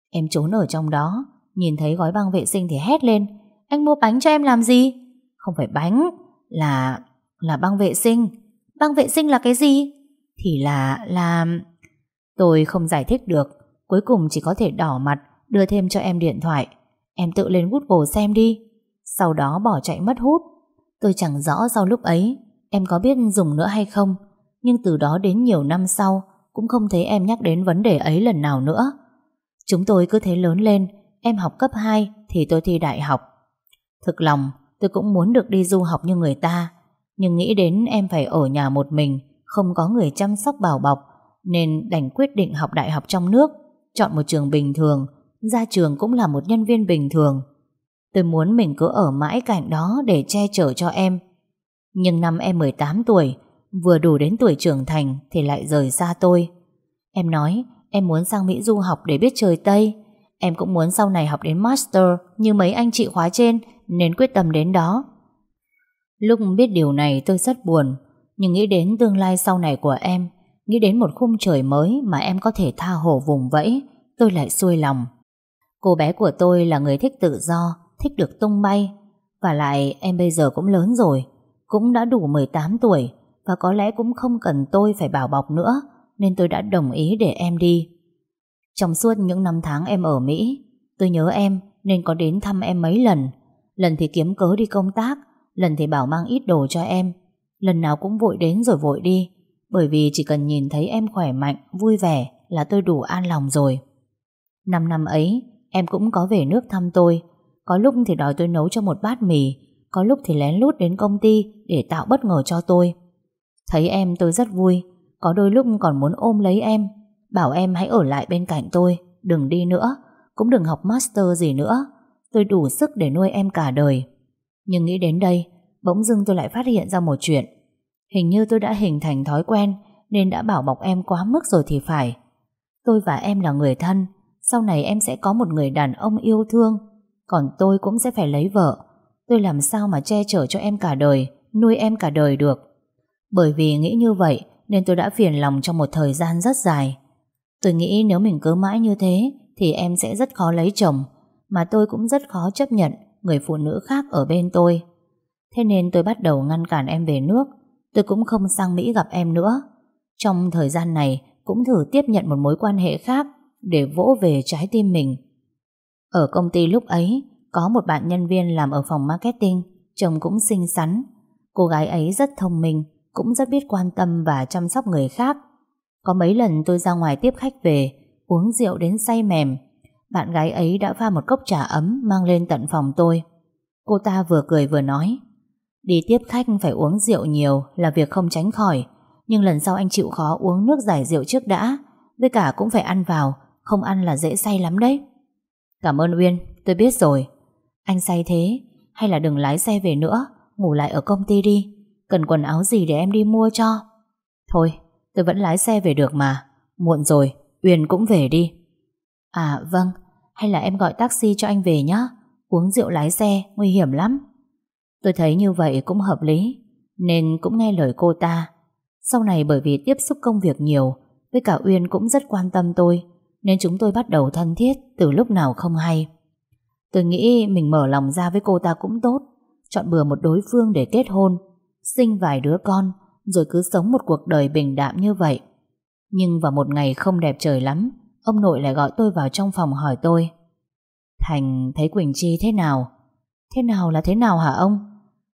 Em trốn ở trong đó, Nhìn thấy gói băng vệ sinh thì hét lên, Anh mua bánh cho em làm gì? Không phải bánh, Là là băng vệ sinh. Băng vệ sinh là cái gì? Thì là là, Tôi không giải thích được. Cuối cùng chỉ có thể đỏ mặt, Đưa thêm cho em điện thoại. Em tự lên Google xem đi. Sau đó bỏ chạy mất hút. Tôi chẳng rõ sau lúc ấy, Em có biết dùng nữa hay không. Nhưng từ đó đến nhiều năm sau, Cũng không thấy em nhắc đến vấn đề ấy lần nào nữa. Chúng tôi cứ thế lớn lên. Em học cấp 2 Thì tôi thi đại học. Thực lòng tôi cũng muốn được đi du học như người ta. Nhưng nghĩ đến em phải ở nhà một mình, Không có người chăm sóc bảo bọc, Nên đành quyết định học đại học trong nước, Chọn một trường bình thường, Ra trường cũng là một nhân viên bình thường. Tôi muốn mình cứ ở mãi cạnh đó Để che chở cho em. Nhưng năm em 18 tuổi, Vừa đủ đến tuổi trưởng thành Thì lại rời xa tôi. Em nói, em muốn sang Mỹ du học để biết trời Tây. Em cũng muốn sau này học đến Master, Như mấy anh chị khóa trên, Nên quyết tâm đến đó. Lúc biết điều này, tôi rất buồn, Nhưng nghĩ đến tương lai sau này của em, Nghĩ đến một khung trời mới Mà em có thể tha hồ vùng vẫy, Tôi lại xuôi lòng. Cô bé của tôi là người thích tự do, Thích được tung bay. Và lại, em bây giờ cũng lớn rồi, cũng đã đủ 18 tuổi, và có lẽ cũng không cần tôi phải bảo bọc nữa, nên tôi đã đồng ý để em đi. Trong suốt những năm tháng em ở Mỹ, tôi nhớ em nên có đến thăm em mấy lần. Lần thì kiếm cớ đi công tác, lần thì bảo mang ít đồ cho em. Lần nào cũng vội đến rồi vội đi, bởi vì chỉ cần nhìn thấy em khỏe mạnh, vui vẻ là tôi đủ an lòng rồi. Năm năm ấy, em cũng có về nước thăm tôi. Có lúc thì đòi tôi nấu cho một bát mì, có lúc thì lén lút đến công ty để tạo bất ngờ cho tôi. Thấy em tôi rất vui, có đôi lúc còn muốn ôm lấy em, bảo em hãy ở lại bên cạnh tôi, đừng đi nữa, cũng đừng học master gì nữa. Tôi đủ sức để nuôi em cả đời. Nhưng nghĩ đến đây, bỗng dưng tôi lại phát hiện ra một chuyện. Hình như tôi đã hình thành thói quen nên đã bảo bọc em quá mức rồi thì phải. Tôi và em là người thân, sau này em sẽ có một người đàn ông yêu thương, còn tôi cũng sẽ phải lấy vợ. Tôi làm sao mà che chở cho em cả đời Nuôi em cả đời được Bởi vì nghĩ như vậy Nên tôi đã phiền lòng trong một thời gian rất dài Tôi nghĩ nếu mình cứ mãi như thế Thì em sẽ rất khó lấy chồng. Mà tôi cũng rất khó chấp nhận Người phụ nữ khác ở bên tôi. Thế nên tôi bắt đầu ngăn cản em về nước. Tôi cũng không sang Mỹ gặp em nữa. Trong thời gian này Cũng thử tiếp nhận một mối quan hệ khác Để vỗ về trái tim mình. Ở công ty lúc ấy có một bạn nhân viên làm ở phòng marketing, chồng cũng xinh xắn. Cô gái ấy rất thông minh, cũng rất biết quan tâm và chăm sóc người khác. Có mấy lần tôi ra ngoài tiếp khách về, uống rượu đến say mềm. Bạn gái ấy đã pha một cốc trà ấm mang lên tận phòng tôi. Cô ta vừa cười vừa nói, đi tiếp khách phải uống rượu nhiều là việc không tránh khỏi, nhưng lần sau anh chịu khó uống nước giải rượu trước đã, với cả cũng phải ăn vào, không ăn là dễ say lắm đấy. Cảm ơn Uyên, tôi biết rồi. Anh say thế Hay là đừng lái xe về nữa Ngủ lại ở công ty đi Cần quần áo gì để em đi mua cho Thôi tôi vẫn lái xe về được mà. Muộn rồi, Uyên cũng về đi. À vâng. Hay là em gọi taxi cho anh về nhé Uống rượu lái xe, nguy hiểm lắm. Tôi thấy như vậy cũng hợp lý, Nên cũng nghe lời cô ta. Sau này bởi vì tiếp xúc công việc nhiều, Với cả Uyên cũng rất quan tâm tôi, Nên chúng tôi bắt đầu thân thiết Từ lúc nào không hay. Tôi nghĩ mình mở lòng ra với cô ta cũng tốt, Chọn bừa một đối phương để kết hôn, Sinh vài đứa con rồi cứ sống một cuộc đời bình đạm như vậy. Nhưng vào một ngày không đẹp trời lắm Ông nội lại gọi tôi vào trong phòng hỏi tôi. Thành thấy Quỳnh Chi thế nào? Thế nào là thế nào hả ông?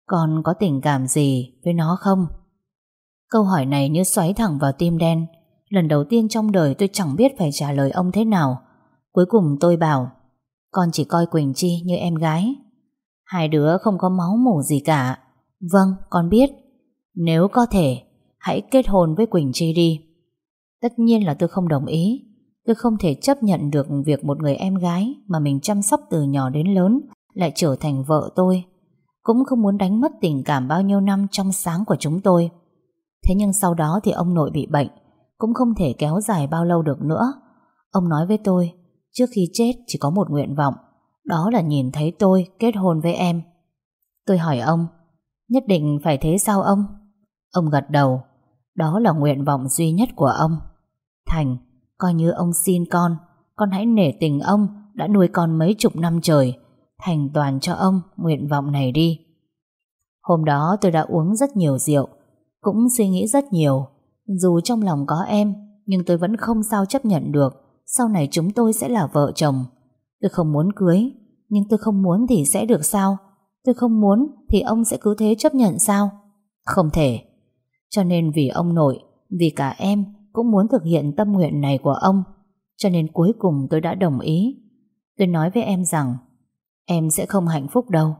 Còn có tình cảm gì với nó không? Câu hỏi này như xoáy thẳng vào tim đen. Lần đầu tiên trong đời tôi chẳng biết phải trả lời ông thế nào. Cuối cùng tôi bảo Con chỉ coi Quỳnh Chi như em gái. Hai đứa không có máu mủ gì cả. Vâng, con biết. Nếu có thể, Hãy kết hôn với Quỳnh Chi đi. Tất nhiên là tôi không đồng ý. Tôi không thể chấp nhận được việc một người em gái Mà mình chăm sóc từ nhỏ đến lớn Lại trở thành vợ tôi. Cũng không muốn đánh mất tình cảm bao nhiêu năm trong sáng của chúng tôi. Thế nhưng sau đó thì ông nội bị bệnh, Cũng không thể kéo dài bao lâu được nữa. Ông nói với tôi, Trước khi chết chỉ có một nguyện vọng, Đó là nhìn thấy tôi kết hôn với em. Tôi hỏi ông, Nhất định phải thế sao ông? Ông gật đầu. Đó là nguyện vọng duy nhất của ông. Thành, Coi như ông xin con. Con hãy nể tình ông, Đã nuôi con mấy chục năm trời. Thành toàn cho ông nguyện vọng này đi. Hôm đó tôi đã uống rất nhiều rượu, Cũng suy nghĩ rất nhiều. Dù trong lòng có em, Nhưng tôi vẫn không sao chấp nhận được. Sau này chúng tôi sẽ là vợ chồng. Tôi không muốn cưới, Nhưng tôi không muốn thì sẽ được sao? Tôi không muốn thì ông sẽ cứ thế chấp nhận sao? Không thể. Cho nên vì ông nội, Vì cả em cũng muốn thực hiện tâm nguyện này của ông. Cho nên cuối cùng tôi đã đồng ý. Tôi nói với em rằng, Em sẽ không hạnh phúc đâu.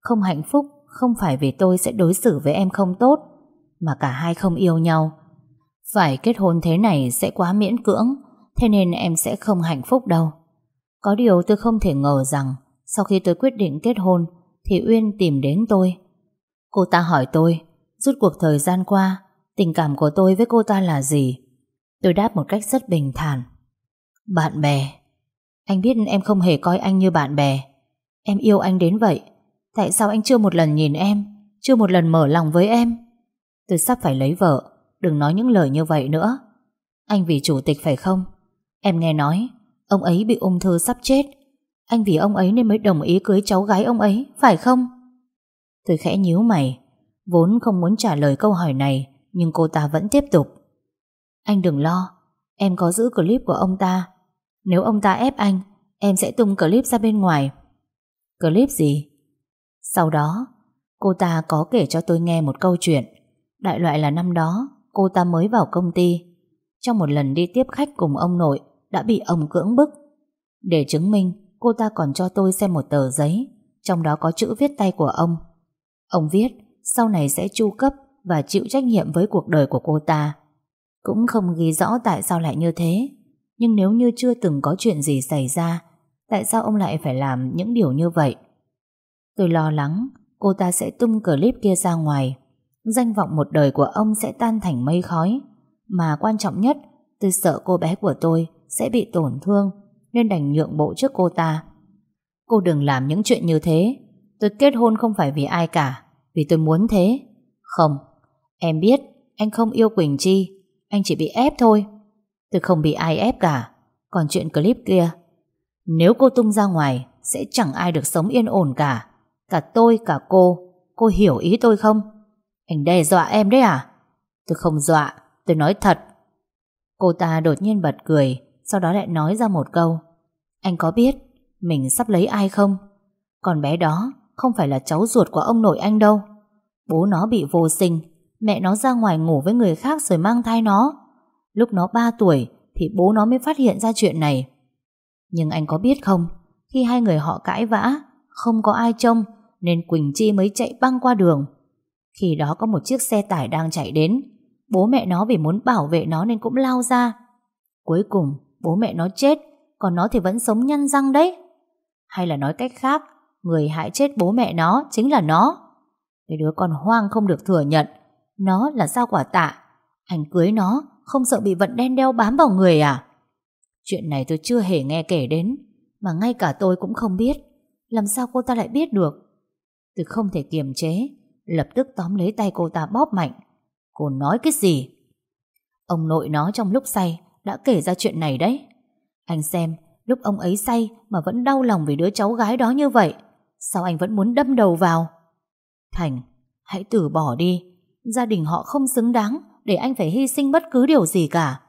Không hạnh phúc không phải vì tôi sẽ đối xử với em không tốt, Mà cả hai không yêu nhau. Phải kết hôn thế này sẽ quá miễn cưỡng, Thế nên em sẽ không hạnh phúc đâu. Có điều tôi không thể ngờ rằng, Sau khi tôi quyết định kết hôn, Thì Uyên tìm đến tôi. Cô ta hỏi tôi Rút cuộc thời gian qua, Tình cảm của tôi với cô ta là gì? Tôi đáp một cách rất bình thản. Bạn bè. Anh biết em không hề coi anh như bạn bè. Em yêu anh đến vậy. Tại sao anh chưa một lần nhìn em? Chưa một lần mở lòng với em? Tôi sắp phải lấy vợ. Đừng nói những lời như vậy nữa. Anh vì chủ tịch phải không? Em nghe nói, Ông ấy bị ung thư sắp chết. Anh vì ông ấy nên mới đồng ý cưới cháu gái ông ấy, Phải không? Tôi khẽ nhíu mày. Vốn không muốn trả lời câu hỏi này Nhưng cô ta vẫn tiếp tục Anh đừng lo Em có giữ clip của ông ta Nếu ông ta ép anh Em sẽ tung clip ra bên ngoài Clip gì? Sau đó, cô ta có kể cho tôi nghe một câu chuyện. Đại loại là năm đó, cô ta mới vào công ty. Trong một lần đi tiếp khách cùng ông nội, đã bị ông cưỡng bức. Để chứng minh, cô ta còn cho tôi xem một tờ giấy, trong đó có chữ viết tay của ông. Ông viết, sau này sẽ chu cấp và chịu trách nhiệm với cuộc đời của cô ta. Cũng không ghi rõ tại sao lại như thế. Nhưng nếu như chưa từng có chuyện gì xảy ra, tại sao ông lại phải làm những điều như vậy? Tôi lo lắng cô ta sẽ tung clip kia ra ngoài. Danh vọng một đời của ông sẽ tan thành mây khói. Mà quan trọng nhất, tôi sợ cô bé của tôi sẽ bị tổn thương nên đành nhượng bộ trước cô ta. Cô đừng làm những chuyện như thế. Tôi kết hôn không phải vì ai cả, vì tôi muốn thế. Không, em biết anh không yêu Quỳnh Chi, anh chỉ bị ép thôi. Tôi không bị ai ép cả. Còn chuyện clip kia, nếu cô tung ra ngoài sẽ chẳng ai được sống yên ổn cả. Cả tôi cả cô Cô hiểu ý tôi không Anh đe dọa em đấy à Tôi không dọa tôi nói thật Cô ta đột nhiên bật cười Sau đó lại nói ra một câu Anh có biết mình sắp lấy ai không Còn bé đó không phải là cháu ruột của ông nội anh đâu Bố nó bị vô sinh Mẹ nó ra ngoài ngủ với người khác rồi mang thai nó Lúc nó 3 tuổi Thì bố nó mới phát hiện ra chuyện này Nhưng anh có biết không Khi hai người họ cãi vã Không có ai trông nên Quỳnh Chi mới chạy băng qua đường. Khi đó có một chiếc xe tải đang chạy đến, bố mẹ nó vì muốn bảo vệ nó nên cũng lao ra. Cuối cùng, bố mẹ nó chết, còn nó thì vẫn sống nhăn răng đấy. Hay là nói cách khác, người hại chết bố mẹ nó chính là nó. Cái đứa con hoang không được thừa nhận, nó là sao quả tạ. Anh cưới nó, không sợ bị vận đen đeo bám vào người à? Chuyện này tôi chưa hề nghe kể đến, mà ngay cả tôi cũng không biết. Làm sao cô ta lại biết được? Tôi không thể kiềm chế Lập tức tóm lấy tay cô ta bóp mạnh Cô nói cái gì Ông nội nó trong lúc say Đã kể ra chuyện này đấy Anh xem Lúc ông ấy say mà vẫn đau lòng vì đứa cháu gái đó như vậy Sao anh vẫn muốn đâm đầu vào? Thành, Hãy từ bỏ đi. Gia đình họ không xứng đáng Để anh phải hy sinh bất cứ điều gì cả.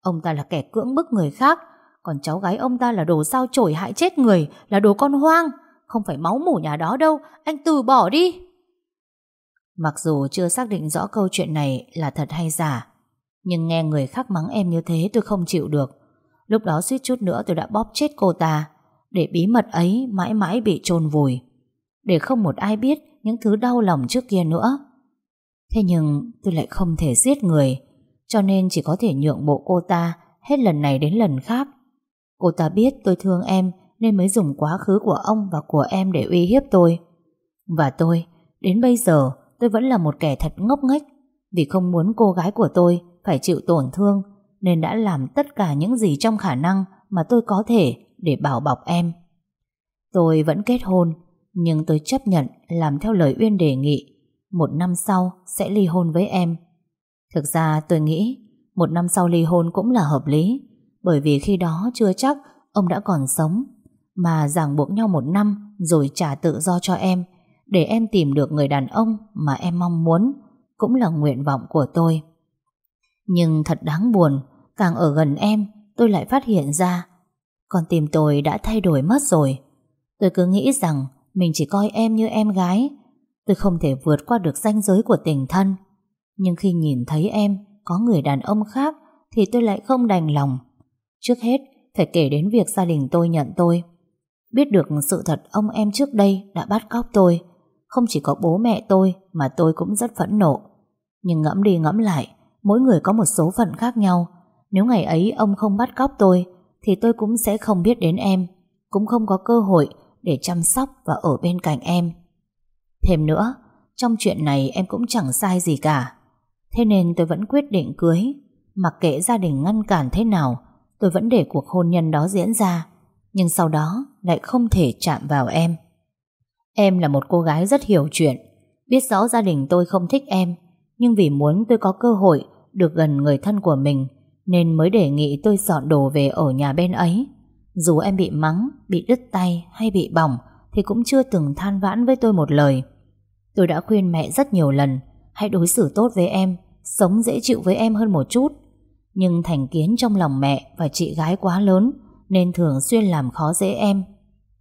Ông ta là kẻ cưỡng bức người khác, Còn cháu gái ông ta là đồ sao chổi hại chết người, Là đồ con hoang. Không phải máu mủ nhà đó đâu, Anh từ bỏ đi. Mặc dù chưa xác định rõ câu chuyện này là thật hay giả, Nhưng nghe người khác mắng em như thế tôi không chịu được. Lúc đó suýt chút nữa tôi đã bóp chết cô ta. Để bí mật ấy mãi mãi bị chôn vùi, Để không một ai biết những thứ đau lòng trước kia nữa. Thế nhưng tôi lại không thể giết người, Cho nên chỉ có thể nhượng bộ cô ta Hết lần này đến lần khác. Cô ta biết tôi thương em Nên mới dùng quá khứ của ông và của em để uy hiếp tôi. Và tôi, Đến bây giờ, tôi vẫn là một kẻ thật ngốc nghếch. Vì không muốn cô gái của tôi Phải chịu tổn thương, Nên đã làm tất cả những gì trong khả năng Mà tôi có thể để bảo bọc em. Tôi vẫn kết hôn, Nhưng tôi chấp nhận Làm theo lời Uyên đề nghị, Một năm sau sẽ ly hôn với em. Thực ra tôi nghĩ, Một năm sau ly hôn cũng là hợp lý, Bởi vì khi đó chưa chắc Ông đã còn sống, Mà ràng buộc nhau một năm Rồi trả tự do cho em, Để em tìm được người đàn ông Mà em mong muốn, Cũng là nguyện vọng của tôi. Nhưng thật đáng buồn, Càng ở gần em, Tôi lại phát hiện ra con tim tôi đã thay đổi mất rồi. Tôi cứ nghĩ rằng Mình chỉ coi em như em gái. Tôi không thể vượt qua được ranh giới của tình thân. Nhưng khi nhìn thấy em Có người đàn ông khác Thì tôi lại không đành lòng. Trước hết, phải kể đến việc gia đình tôi nhận tôi. Biết được sự thật Ông em trước đây đã bắt cóc tôi. Không chỉ có bố mẹ tôi Mà tôi cũng rất phẫn nộ. Nhưng ngẫm đi ngẫm lại, Mỗi người có một số phận khác nhau. Nếu ngày ấy ông không bắt cóc tôi thì tôi cũng sẽ không biết đến em, Cũng không có cơ hội Để chăm sóc và ở bên cạnh em. Thêm nữa, Trong chuyện này em cũng chẳng sai gì cả. Thế nên tôi vẫn quyết định cưới. Mặc kệ gia đình ngăn cản thế nào, Tôi vẫn để cuộc hôn nhân đó diễn ra. Nhưng sau đó lại không thể chạm vào em. Em là một cô gái rất hiểu chuyện. Biết rõ gia đình tôi không thích em, Nhưng vì muốn tôi có cơ hội Được gần người thân của mình nên mới đề nghị tôi dọn đồ về ở nhà bên ấy. Dù em bị mắng, Bị đứt tay hay bị bỏng Thì cũng chưa từng than vãn với tôi một lời. Tôi đã khuyên mẹ rất nhiều lần, Hãy đối xử tốt với em, Sống dễ chịu với em hơn một chút. Nhưng thành kiến trong lòng mẹ Và chị gái quá lớn Nên thường xuyên làm khó dễ em.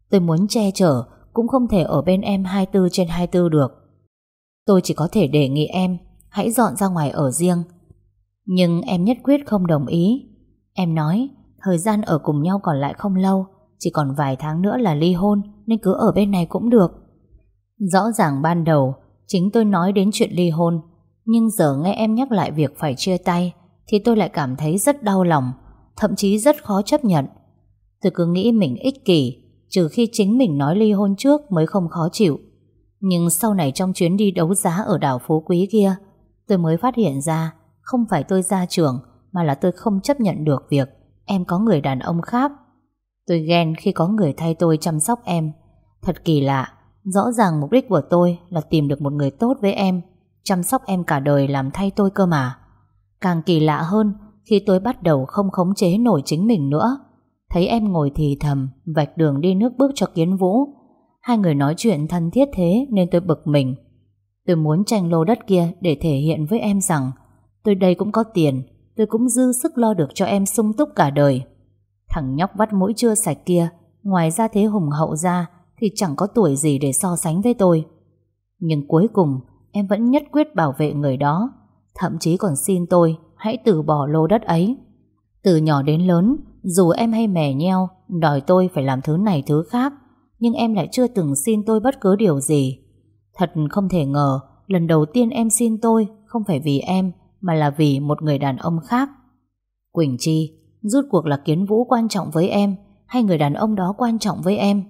Tôi muốn che chở, Cũng không thể ở bên em 24 trên 24 được. Tôi chỉ có thể đề nghị em, Hãy dọn ra ngoài ở riêng nhưng em nhất quyết không đồng ý. Em nói, Thời gian ở cùng nhau còn lại không lâu, Chỉ còn vài tháng nữa là ly hôn, Nên cứ ở bên này cũng được. Rõ ràng ban đầu, Chính tôi nói đến chuyện ly hôn, Nhưng giờ nghe em nhắc lại việc phải chia tay, Thì tôi lại cảm thấy rất đau lòng, Thậm chí rất khó chấp nhận. Tôi cứ nghĩ mình ích kỷ, Trừ khi chính mình nói ly hôn trước Mới không khó chịu. Nhưng sau này trong chuyến đi đấu giá Ở đảo Phú Quý kia, Tôi mới phát hiện ra không phải tôi ra trường, Mà là tôi không chấp nhận được việc Em có người đàn ông khác. Tôi ghen khi có người thay tôi chăm sóc em. Thật kỳ lạ, Rõ ràng mục đích của tôi là tìm được một người tốt với em, Chăm sóc em cả đời làm thay tôi cơ mà. Càng kỳ lạ hơn Khi tôi bắt đầu không khống chế nổi chính mình nữa. Thấy em ngồi thì thầm, Vạch đường đi nước bước cho kiến vũ. Hai người nói chuyện thân thiết thế Nên tôi bực mình. Tôi muốn tranh lô đất kia để thể hiện với em rằng Tôi đây cũng có tiền Tôi cũng dư sức lo được cho em sung túc cả đời Thằng nhóc vắt mũi chưa sạch kia Ngoài ra thế hùng hậu ra thì chẳng có tuổi gì để so sánh với tôi. Nhưng cuối cùng em vẫn nhất quyết bảo vệ người đó, thậm chí còn xin tôi hãy từ bỏ lô đất ấy. Từ nhỏ đến lớn, dù em hay mè nheo, đòi tôi phải làm thứ này thứ khác, nhưng em lại chưa từng xin tôi bất cứ điều gì. Thật không thể ngờ, lần đầu tiên em xin tôi không phải vì em, mà là vì một người đàn ông khác. Quỳnh Chi, rút cuộc là kiến vũ quan trọng với em, hay người đàn ông đó quan trọng với em?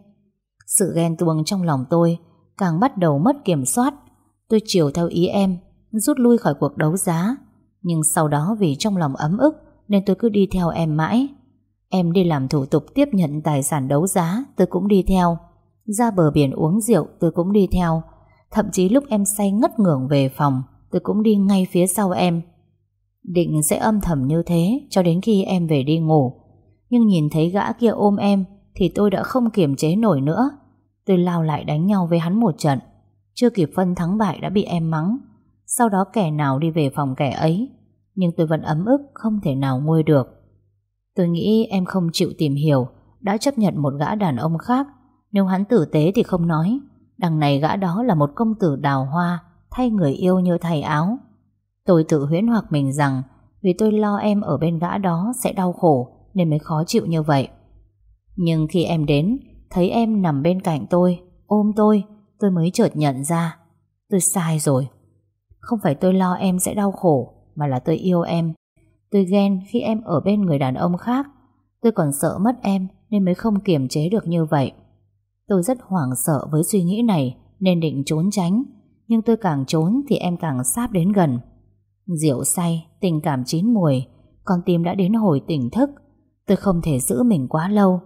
Sự ghen tuông trong lòng tôi càng bắt đầu mất kiểm soát. Tôi chiều theo ý em, rút lui khỏi cuộc đấu giá. Nhưng sau đó vì trong lòng ấm ức nên tôi cứ đi theo em mãi. Em đi làm thủ tục tiếp nhận tài sản đấu giá, tôi cũng đi theo. Ra bờ biển uống rượu, tôi cũng đi theo. Thậm chí lúc em say ngất ngưởng về phòng, tôi cũng đi ngay phía sau em. Định sẽ âm thầm như thế cho đến khi em về đi ngủ. Nhưng nhìn thấy gã kia ôm em Thì tôi đã không kiềm chế nổi nữa. Tôi lao lại đánh nhau với hắn một trận. Chưa kịp phân thắng bại đã bị em mắng. Sau đó kẻ nào đi về phòng kẻ ấy. Nhưng tôi vẫn ấm ức, Không thể nào nguôi được. Tôi nghĩ em không chịu tìm hiểu. Đã chấp nhận một gã đàn ông khác. Nếu hắn tử tế thì không nói. Đằng này gã đó là một công tử đào hoa. Thay người yêu như thay áo. Tôi tự huyễn hoặc mình rằng, Vì tôi lo em ở bên gã đó Sẽ đau khổ Nên mới khó chịu như vậy. Nhưng khi em đến, Thấy em nằm bên cạnh tôi, Ôm tôi Tôi mới chợt nhận ra, Tôi sai rồi. Không phải tôi lo em sẽ đau khổ, Mà là tôi yêu em. Tôi ghen khi em ở bên người đàn ông khác. Tôi còn sợ mất em Nên mới không kiềm chế được như vậy. Tôi rất hoảng sợ với suy nghĩ này Nên định trốn tránh. Nhưng tôi càng trốn thì em càng sáp đến gần. Rượu say, Tình cảm chín mùi, Con tim đã đến hồi tỉnh thức. Tôi không thể giữ mình quá lâu.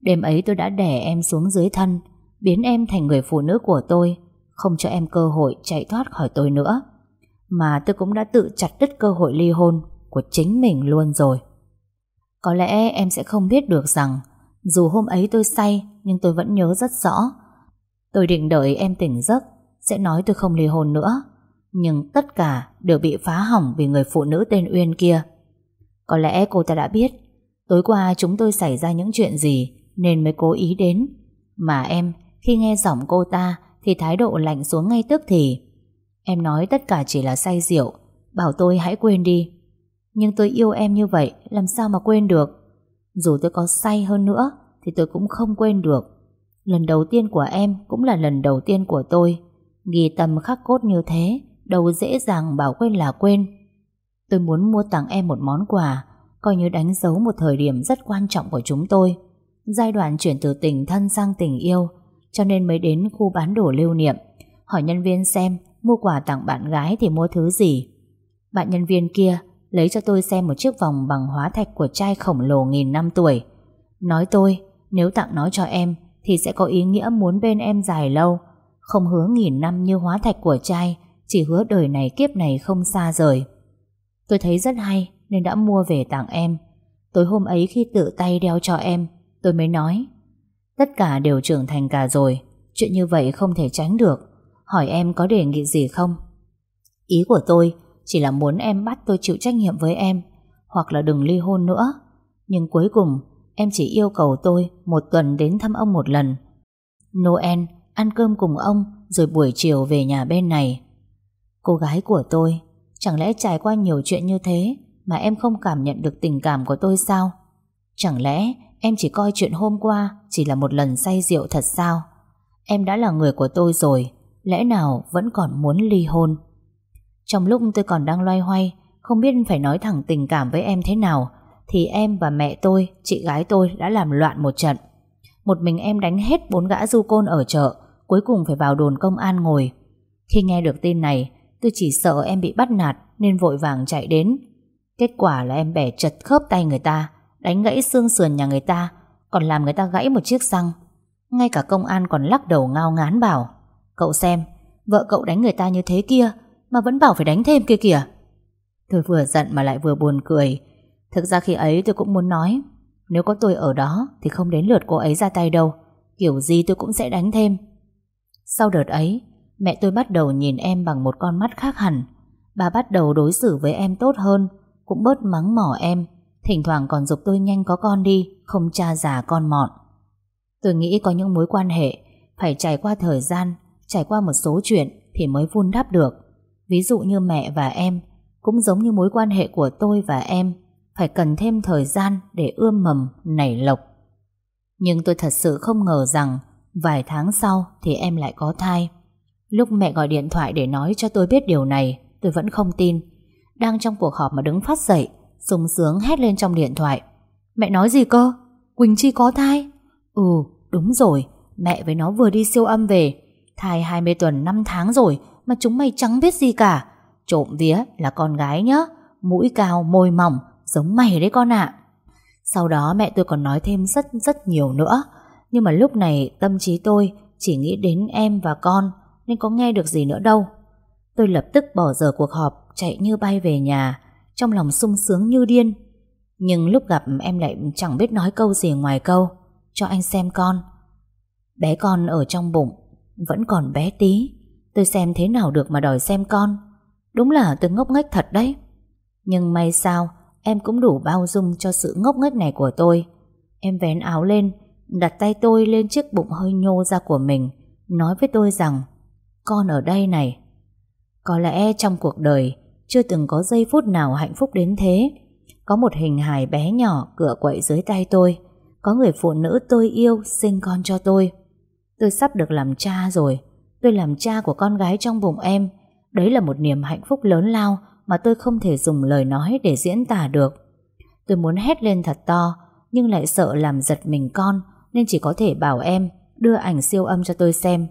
Đêm ấy tôi đã đè em xuống dưới thân, Biến em thành người phụ nữ của tôi, Không cho em cơ hội chạy thoát khỏi tôi nữa. Mà tôi cũng đã tự chặt đứt cơ hội ly hôn Của chính mình luôn rồi. Có lẽ em sẽ không biết được rằng, Dù hôm ấy tôi say, Nhưng tôi vẫn nhớ rất rõ. Tôi định đợi em tỉnh giấc. Sẽ nói tôi không ly hôn nữa Nhưng tất cả đều bị phá hỏng Vì người phụ nữ tên Uyên kia Có lẽ cô ta đã biết Tối qua chúng tôi xảy ra những chuyện gì nên mới cố ý đến. Mà em, khi nghe giọng cô ta thì thái độ lạnh xuống ngay tức thì. Em nói tất cả chỉ là say rượu, bảo tôi hãy quên đi. Nhưng tôi yêu em như vậy, làm sao mà quên được? Dù tôi có say hơn nữa thì tôi cũng không quên được. Lần đầu tiên của em cũng là lần đầu tiên của tôi. Ghi tâm khắc cốt như thế, đâu dễ dàng bảo quên là quên. Tôi muốn mua tặng em một món quà, coi như đánh dấu một thời điểm rất quan trọng của chúng tôi. Giai đoạn chuyển từ tình thân sang tình yêu Cho nên mới đến khu bán đồ lưu niệm Hỏi nhân viên xem Mua quà tặng bạn gái thì mua thứ gì Bạn nhân viên kia Lấy cho tôi xem một chiếc vòng bằng hóa thạch Của trai khổng lồ nghìn năm tuổi Nói tôi Nếu tặng nó cho em Thì sẽ có ý nghĩa muốn bên em dài lâu không hứa nghìn năm như hóa thạch của trai, Chỉ hứa đời này kiếp này không xa rời. Tôi thấy rất hay, Nên đã mua về tặng em. Tối hôm ấy khi tự tay đeo cho em, Tôi mới nói, Tất cả đều trưởng thành cả rồi, Chuyện như vậy không thể tránh được. Hỏi em có đề nghị gì không? Ý của tôi chỉ là muốn em bắt tôi chịu trách nhiệm với em, Hoặc là đừng ly hôn nữa. Nhưng cuối cùng, Em chỉ yêu cầu tôi Một tuần đến thăm ông một lần. Noel ăn cơm cùng ông Rồi buổi chiều về nhà bên này. Cô gái của tôi, Chẳng lẽ trải qua nhiều chuyện như thế Mà em không cảm nhận được tình cảm của tôi sao? Chẳng lẽ Em chỉ coi chuyện hôm qua Chỉ là một lần say rượu thật sao? Em đã là người của tôi rồi, Lẽ nào vẫn còn muốn ly hôn? Trong lúc tôi còn đang loay hoay, Không biết phải nói thẳng tình cảm với em thế nào, Thì em và mẹ tôi, Chị gái tôi đã làm loạn một trận. Một mình em đánh hết bốn gã du côn ở chợ Cuối cùng phải vào đồn công an ngồi Khi nghe được tin này Tôi chỉ sợ em bị bắt nạt Nên vội vàng chạy đến Kết quả là em bẻ chật khớp tay người ta đánh gãy xương sườn nhà người ta, còn làm người ta gãy một chiếc răng. Ngay cả công an còn lắc đầu ngao ngán bảo, cậu xem, vợ cậu đánh người ta như thế kia, mà vẫn bảo phải đánh thêm kia kìa. Tôi vừa giận mà lại vừa buồn cười. Thực ra khi ấy tôi cũng muốn nói, nếu có tôi ở đó thì không đến lượt cô ấy ra tay đâu, kiểu gì tôi cũng sẽ đánh thêm. Sau đợt ấy, mẹ tôi bắt đầu nhìn em bằng một con mắt khác hẳn. Bà bắt đầu đối xử với em tốt hơn, cũng bớt mắng mỏ em, Thỉnh thoảng còn dục tôi nhanh có con đi Không cha già con mọn. Tôi nghĩ có những mối quan hệ Phải trải qua thời gian Trải qua một số chuyện thì mới vun đắp được. Ví dụ như mẹ và em Cũng giống như mối quan hệ của tôi và em. Phải cần thêm thời gian Để ươm mầm, nảy lộc Nhưng tôi thật sự không ngờ rằng Vài tháng sau Thì em lại có thai Lúc mẹ gọi điện thoại để nói cho tôi biết điều này Tôi vẫn không tin Đang trong cuộc họp mà đứng phát dậy sung sướng hét lên trong điện thoại. Mẹ nói gì cơ? Quỳnh Chi có thai? Ừ, đúng rồi. Mẹ với nó vừa đi siêu âm về. Thai 20 tuần 5 tháng rồi mà chúng mày chẳng biết gì cả. Trộm vía là con gái nhá. Mũi cao, môi mỏng, giống mày đấy con ạ. Sau đó mẹ tôi còn nói thêm rất rất nhiều nữa. Nhưng mà lúc này tâm trí tôi chỉ nghĩ đến em và con, nên có nghe được gì nữa đâu. Tôi lập tức bỏ giờ cuộc họp, chạy như bay về nhà, trong lòng sung sướng như điên. Nhưng lúc gặp em lại chẳng biết nói câu gì ngoài câu, Cho anh xem con Bé con ở trong bụng, Vẫn còn bé tí Tôi xem thế nào được mà đòi xem con Đúng là tôi ngốc nghếch thật đấy Nhưng may sao Em cũng đủ bao dung cho sự ngốc nghếch này của tôi. Em vén áo lên, Đặt tay tôi lên chiếc bụng hơi nhô ra của mình, Nói với tôi rằng, Con ở đây này. Có lẽ trong cuộc đời, Chưa từng có giây phút nào hạnh phúc đến thế. Có một hình hài bé nhỏ Cựa quậy dưới tay tôi. Có người phụ nữ tôi yêu sinh con cho tôi. Tôi sắp được làm cha rồi. Tôi làm cha của con gái trong bụng em. Đấy là một niềm hạnh phúc lớn lao mà tôi không thể dùng lời nói để diễn tả được. Tôi muốn hét lên thật to, Nhưng lại sợ làm giật mình con, Nên chỉ có thể bảo em Đưa ảnh siêu âm cho tôi xem.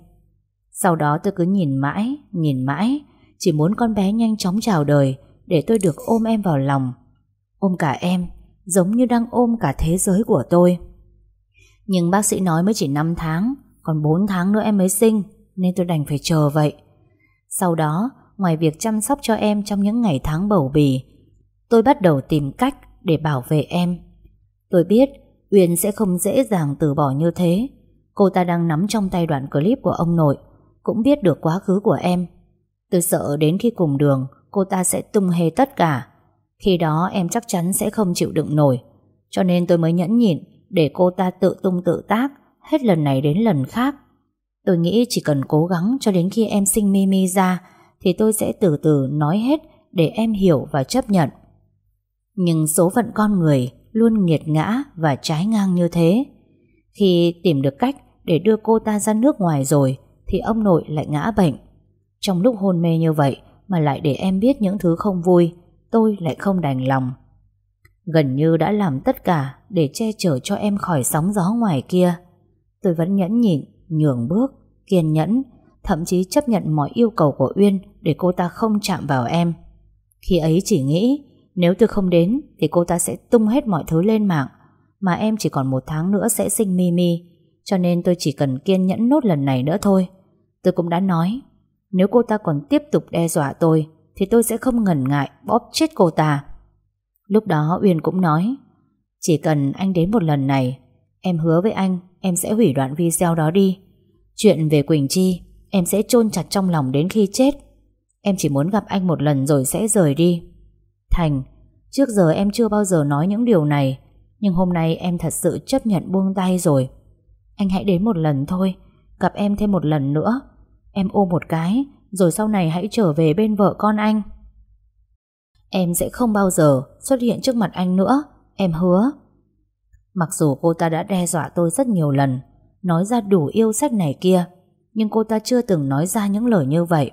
Sau đó tôi cứ nhìn mãi Nhìn mãi, Chỉ muốn con bé nhanh chóng chào đời Để tôi được ôm em vào lòng. Ôm cả em, Giống như đang ôm cả thế giới của tôi. Nhưng bác sĩ nói mới chỉ 5 tháng, Còn 4 tháng nữa em mới sinh, Nên tôi đành phải chờ vậy. Sau đó Ngoài việc chăm sóc cho em trong những ngày tháng bầu bì, Tôi bắt đầu tìm cách Để bảo vệ em. Tôi biết Uyên sẽ không dễ dàng từ bỏ như thế. Cô ta đang nắm trong tay đoạn clip của ông nội, Cũng biết được quá khứ của em. Tôi sợ đến khi cùng đường, Cô ta sẽ tung hề tất cả. Khi đó em chắc chắn sẽ không chịu đựng nổi. Cho nên tôi mới nhẫn nhịn Để cô ta tự tung tự tác, Hết lần này đến lần khác. Tôi nghĩ chỉ cần cố gắng cho đến khi em sinh Mimi ra thì tôi sẽ từ từ nói hết Để em hiểu và chấp nhận. Nhưng số phận con người Luôn nghiệt ngã và trái ngang như thế. Khi tìm được cách Để đưa cô ta ra nước ngoài rồi Thì ông nội lại ngã bệnh. Trong lúc hôn mê như vậy Mà lại để em biết những thứ không vui Tôi lại không đành lòng. Gần như đã làm tất cả Để che chở cho em khỏi sóng gió ngoài kia. Tôi vẫn nhẫn nhịn Nhường bước, kiên nhẫn Thậm chí chấp nhận mọi yêu cầu của Uyên Để cô ta không chạm vào em. Khi ấy chỉ nghĩ, Nếu tôi không đến Thì cô ta sẽ tung hết mọi thứ lên mạng, Mà em chỉ còn một tháng nữa sẽ sinh Mimi Cho nên tôi chỉ cần kiên nhẫn nốt lần này nữa thôi. Tôi cũng đã nói, Nếu cô ta còn tiếp tục đe dọa tôi, Thì tôi sẽ không ngần ngại bóp chết cô ta. Lúc đó Uyên cũng nói, Chỉ cần anh đến một lần này, Em hứa với anh Em sẽ hủy đoạn video đó đi. Chuyện về Quỳnh Chi Em sẽ chôn chặt trong lòng đến khi chết. Em chỉ muốn gặp anh một lần rồi sẽ rời đi. Thành, Trước giờ em chưa bao giờ nói những điều này, Nhưng hôm nay em thật sự chấp nhận buông tay rồi. Anh hãy đến một lần thôi, Gặp em thêm một lần nữa. Em ôm một cái, Rồi sau này hãy trở về bên vợ con anh. Em sẽ không bao giờ xuất hiện trước mặt anh nữa, Em hứa. Mặc dù cô ta đã đe dọa tôi rất nhiều lần, Nói ra đủ yêu sách này kia nhưng cô ta chưa từng nói ra những lời như vậy.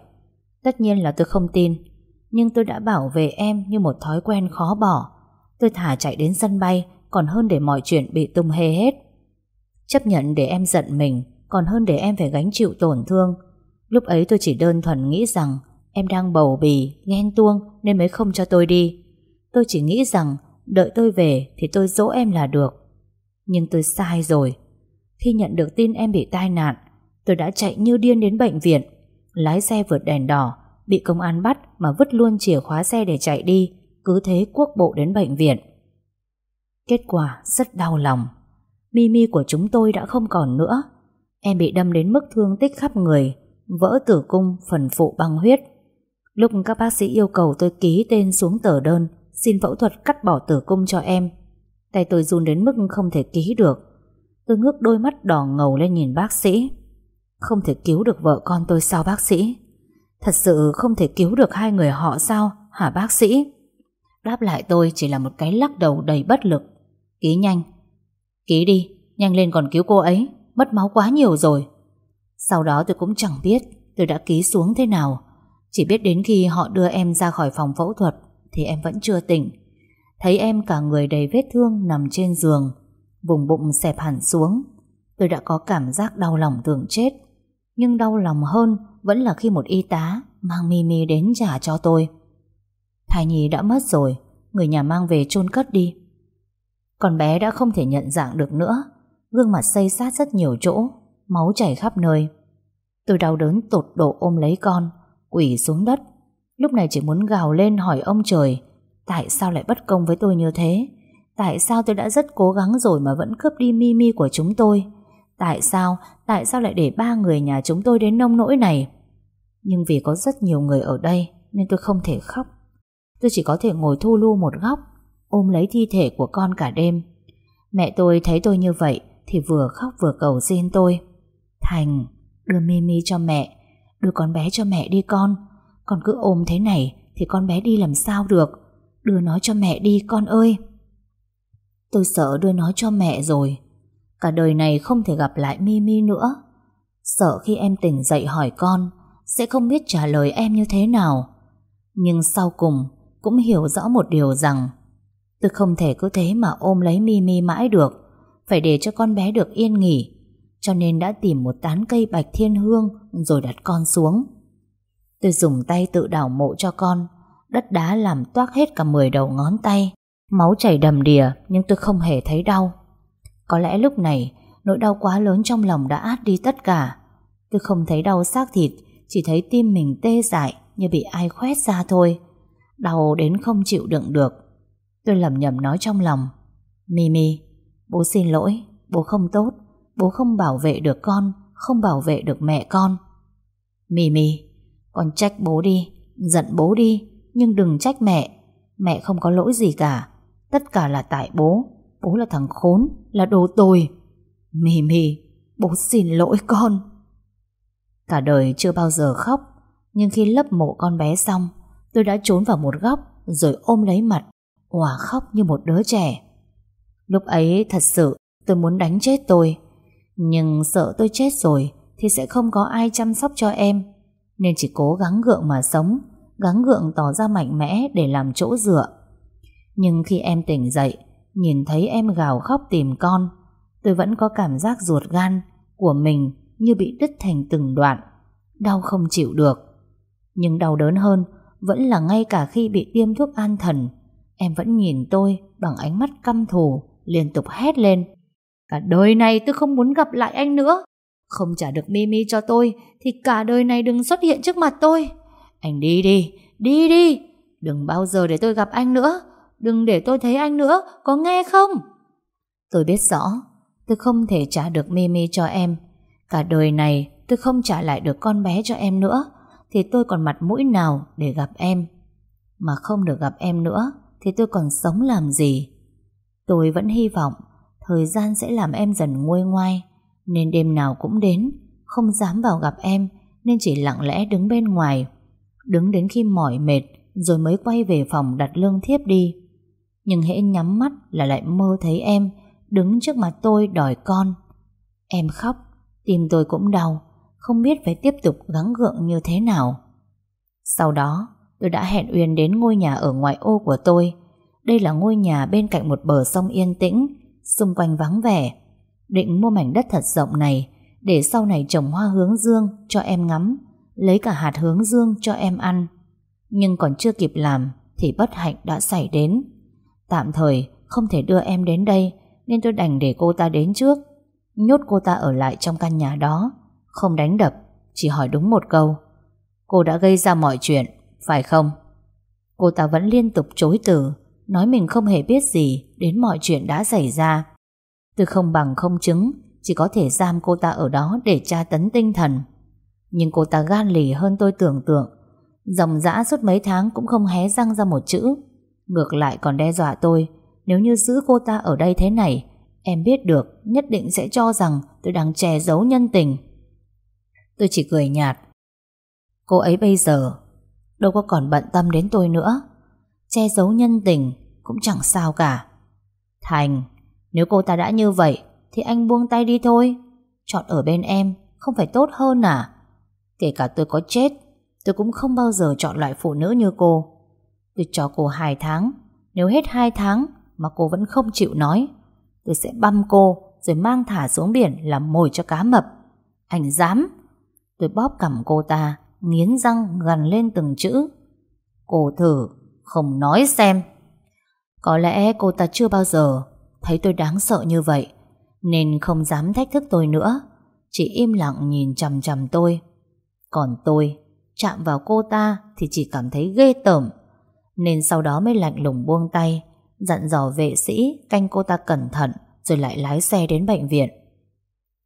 Tất nhiên là tôi không tin Nhưng tôi đã bảo vệ em như một thói quen khó bỏ. Tôi thả chạy đến sân bay Còn hơn để mọi chuyện bị tung hê hết. Chấp nhận để em giận mình Còn hơn để em phải gánh chịu tổn thương. Lúc ấy tôi chỉ đơn thuần nghĩ rằng Em đang bầu bì, ghen tuông Nên mới không cho tôi đi. Tôi chỉ nghĩ rằng Đợi tôi về thì tôi dỗ em là được. Nhưng tôi sai rồi. Khi nhận được tin em bị tai nạn Tôi đã chạy như điên đến bệnh viện. Lái xe vượt đèn đỏ, Bị công an bắt mà vứt luôn chìa khóa xe để chạy đi, Cứ thế quốc bộ đến bệnh viện. Kết quả rất đau lòng. Mimi của chúng tôi đã không còn nữa. Em bị đâm đến mức thương tích khắp người, Vỡ tử cung, phần phụ băng huyết. Lúc các bác sĩ yêu cầu tôi ký tên xuống tờ đơn, Xin phẫu thuật cắt bỏ tử cung cho em. Tay tôi run đến mức không thể ký được. Tôi ngước đôi mắt đỏ ngầu lên nhìn bác sĩ. Không thể cứu được vợ con tôi sao bác sĩ? Thật sự không thể cứu được hai người họ sao Hả bác sĩ? Đáp lại tôi chỉ là một cái lắc đầu đầy bất lực. Ký nhanh. Ký đi, nhanh lên còn cứu cô ấy. Mất máu quá nhiều rồi. Sau đó tôi cũng chẳng biết tôi đã ký xuống thế nào. Chỉ biết đến khi họ đưa em ra khỏi phòng phẫu thuật Thì em vẫn chưa tỉnh. Thấy em cả người đầy vết thương nằm trên giường Vùng bụng xẹp hẳn xuống. Tôi đã có cảm giác đau lòng tưởng chết. Nhưng đau lòng hơn Vẫn là khi một y tá Mang Mimi đến trả cho tôi. Thai nhi đã mất rồi, Người nhà mang về chôn cất đi. Con bé đã không thể nhận dạng được nữa, Gương mặt xây sát rất nhiều chỗ, Máu chảy khắp nơi. Tôi đau đớn tột độ ôm lấy con Quỷ xuống đất. Lúc này chỉ muốn gào lên hỏi ông trời, Tại sao lại bất công với tôi như thế? Tại sao tôi đã rất cố gắng rồi mà vẫn cướp đi Mimi của chúng tôi? Tại sao, tại sao lại để ba người nhà chúng tôi đến nông nỗi này? Nhưng vì có rất nhiều người ở đây nên tôi không thể khóc. Tôi chỉ có thể ngồi thu lu một góc, ôm lấy thi thể của con cả đêm. Mẹ tôi thấy tôi như vậy thì vừa khóc vừa cầu xin tôi. Thành, đưa Mimi cho mẹ, đưa con bé cho mẹ đi con. Con cứ ôm thế này thì con bé đi làm sao được. Đưa nó cho mẹ đi con ơi. Tôi sợ đưa nó cho mẹ rồi. Cả đời này không thể gặp lại Mimi nữa. Sợ khi em tỉnh dậy hỏi con, sẽ không biết trả lời em như thế nào. Nhưng sau cùng, cũng hiểu rõ một điều rằng, tôi không thể cứ thế mà ôm lấy Mimi mãi được. Phải để cho con bé được yên nghỉ. Cho nên đã tìm một tán cây bạch thiên hương rồi đặt con xuống. Tôi dùng tay tự đào mộ cho con. Đất đá làm toác hết cả 10 đầu ngón tay. Máu chảy đầm đìa, nhưng tôi không hề thấy đau. Có lẽ lúc này nỗi đau quá lớn trong lòng đã át đi tất cả. Tôi không thấy đau xác thịt, chỉ thấy tim mình tê dại như bị ai khoét ra thôi. Đau đến không chịu đựng được. Tôi lầm nhầm nói trong lòng. Mimi, bố xin lỗi, bố không tốt, bố không bảo vệ được con, không bảo vệ được mẹ con. Mimi, con trách bố đi, giận bố đi, nhưng đừng trách mẹ. Mẹ không có lỗi gì cả. Tất cả là tại bố. Bố là thằng khốn, là đồ tồi. Mì mì, bố xin lỗi con. Cả đời chưa bao giờ khóc, nhưng khi lấp mộ con bé xong, tôi đã trốn vào một góc rồi ôm lấy mặt, hòa khóc như một đứa trẻ. Lúc ấy thật sự tôi muốn đánh chết tôi, nhưng sợ tôi chết rồi thì sẽ không có ai chăm sóc cho em, nên chỉ cố gắng gượng mà sống, gắng gượng tỏ ra mạnh mẽ để làm chỗ dựa. Nhưng khi em tỉnh dậy, nhìn thấy em gào khóc tìm con, tôi vẫn có cảm giác ruột gan của mình như bị đứt thành từng đoạn, đau không chịu được. Nhưng đau đớn hơn vẫn là ngay cả khi bị tiêm thuốc an thần, em vẫn nhìn tôi bằng ánh mắt căm thù, liên tục hét lên. Cả đời này tôi không muốn gặp lại anh nữa. Không trả được Mimi cho tôi thì cả đời này đừng xuất hiện trước mặt tôi. Anh đi đi, đi đi. Đừng bao giờ để tôi gặp anh nữa. Đừng để tôi thấy anh nữa, có nghe không? Tôi biết rõ, tôi không thể trả được Mimi cho em. Cả đời này tôi không trả lại được con bé cho em nữa, thì tôi còn mặt mũi nào để gặp em. Mà không được gặp em nữa, thì tôi còn sống làm gì? Tôi vẫn hy vọng thời gian sẽ làm em dần nguôi ngoai, nên đêm nào cũng đến, không dám vào gặp em, nên chỉ lặng lẽ đứng bên ngoài. Đứng đến khi mỏi mệt, rồi mới quay về phòng đặt lương thiếp đi. Nhưng hễ nhắm mắt là lại mơ thấy em đứng trước mặt tôi đòi con. Em khóc, tim tôi cũng đau, không biết phải tiếp tục gắng gượng như thế nào. Sau đó, tôi đã hẹn Uyên đến ngôi nhà ở ngoại ô của tôi. Đây là ngôi nhà bên cạnh một bờ sông yên tĩnh, xung quanh vắng vẻ. Định mua mảnh đất thật rộng này để sau này trồng hoa hướng dương cho em ngắm, lấy cả hạt hướng dương cho em ăn. Nhưng còn chưa kịp làm thì bất hạnh đã xảy đến. Tạm thời không thể đưa em đến đây nên tôi đành để cô ta đến trước. Nhốt cô ta ở lại trong căn nhà đó, không đánh đập, chỉ hỏi đúng một câu. Cô đã gây ra mọi chuyện, phải không? Cô ta vẫn liên tục chối từ, nói mình không hề biết gì đến mọi chuyện đã xảy ra. Tôi không bằng không chứng, chỉ có thể giam cô ta ở đó để tra tấn tinh thần. Nhưng cô ta gan lì hơn tôi tưởng tượng. Dòng dã suốt mấy tháng cũng không hé răng ra một chữ. Ngược lại còn đe dọa tôi, Nếu như giữ cô ta ở đây thế này, Em biết được nhất định sẽ cho rằng Tôi đang che giấu nhân tình. Tôi chỉ cười nhạt. Cô ấy bây giờ Đâu có còn bận tâm đến tôi nữa. Che giấu nhân tình Cũng chẳng sao cả. Thành, Nếu cô ta đã như vậy Thì anh buông tay đi thôi. Chọn ở bên em Không phải tốt hơn à? Kể cả tôi có chết, Tôi cũng không bao giờ chọn loại phụ nữ như cô. Tôi cho cô 2 tháng. Nếu hết 2 tháng Mà cô vẫn không chịu nói, Tôi sẽ băm cô Rồi mang thả xuống biển làm mồi cho cá mập. Anh dám? Tôi bóp cầm cô ta, Nghiến răng gần lên từng chữ. Cô thử Không nói xem. Có lẽ cô ta chưa bao giờ Thấy tôi đáng sợ như vậy, Nên không dám thách thức tôi nữa. Chỉ im lặng nhìn chằm chằm tôi. Còn tôi Chạm vào cô ta Thì chỉ cảm thấy ghê tởm nên sau đó mới lạnh lùng buông tay, Dặn dò vệ sĩ Canh cô ta cẩn thận Rồi lại lái xe đến bệnh viện.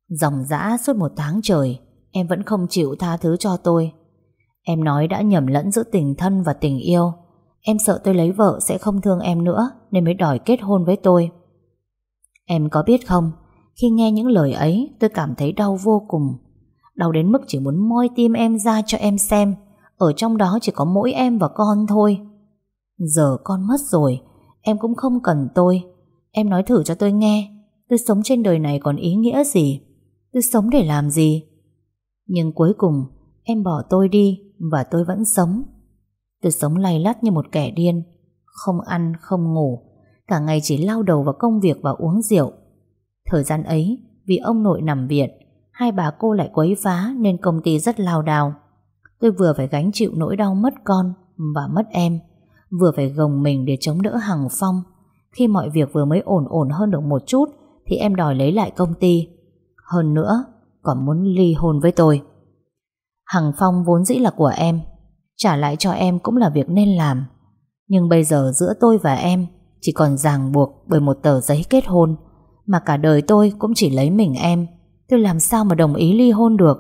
Dòng dã suốt một tháng trời, Em vẫn không chịu tha thứ cho tôi. Em nói đã nhầm lẫn giữa tình thân và tình yêu. Em sợ tôi lấy vợ sẽ không thương em nữa Nên mới đòi kết hôn với tôi. Em có biết không, Khi nghe những lời ấy, tôi cảm thấy đau vô cùng. Đau đến mức chỉ muốn moi tim em ra cho em xem. Ở trong đó chỉ có mỗi em và con thôi. Giờ con mất rồi, Em cũng không cần tôi. Em nói thử cho tôi nghe, Tôi sống trên đời này còn ý nghĩa gì? Tôi sống để làm gì? Nhưng cuối cùng, Em bỏ tôi đi Và tôi vẫn sống. Tôi sống lay lắt như một kẻ điên, Không ăn, không ngủ, Cả ngày chỉ lao đầu vào công việc và uống rượu. Thời gian ấy, Vì ông nội nằm viện, Hai bà cô lại quấy phá Nên công ty rất lao đào Tôi vừa phải gánh chịu nỗi đau mất con Và mất em. Vừa phải gồng mình để chống đỡ Hằng Phong. Khi mọi việc vừa mới ổn ổn hơn được một chút, Thì em đòi lấy lại công ty. Hơn nữa, Còn muốn ly hôn với tôi. Hằng Phong vốn dĩ là của em, Trả lại cho em cũng là việc nên làm. Nhưng bây giờ giữa tôi và em Chỉ còn ràng buộc bởi một tờ giấy kết hôn, Mà cả đời tôi cũng chỉ lấy mình em. Tôi làm sao mà đồng ý ly hôn được?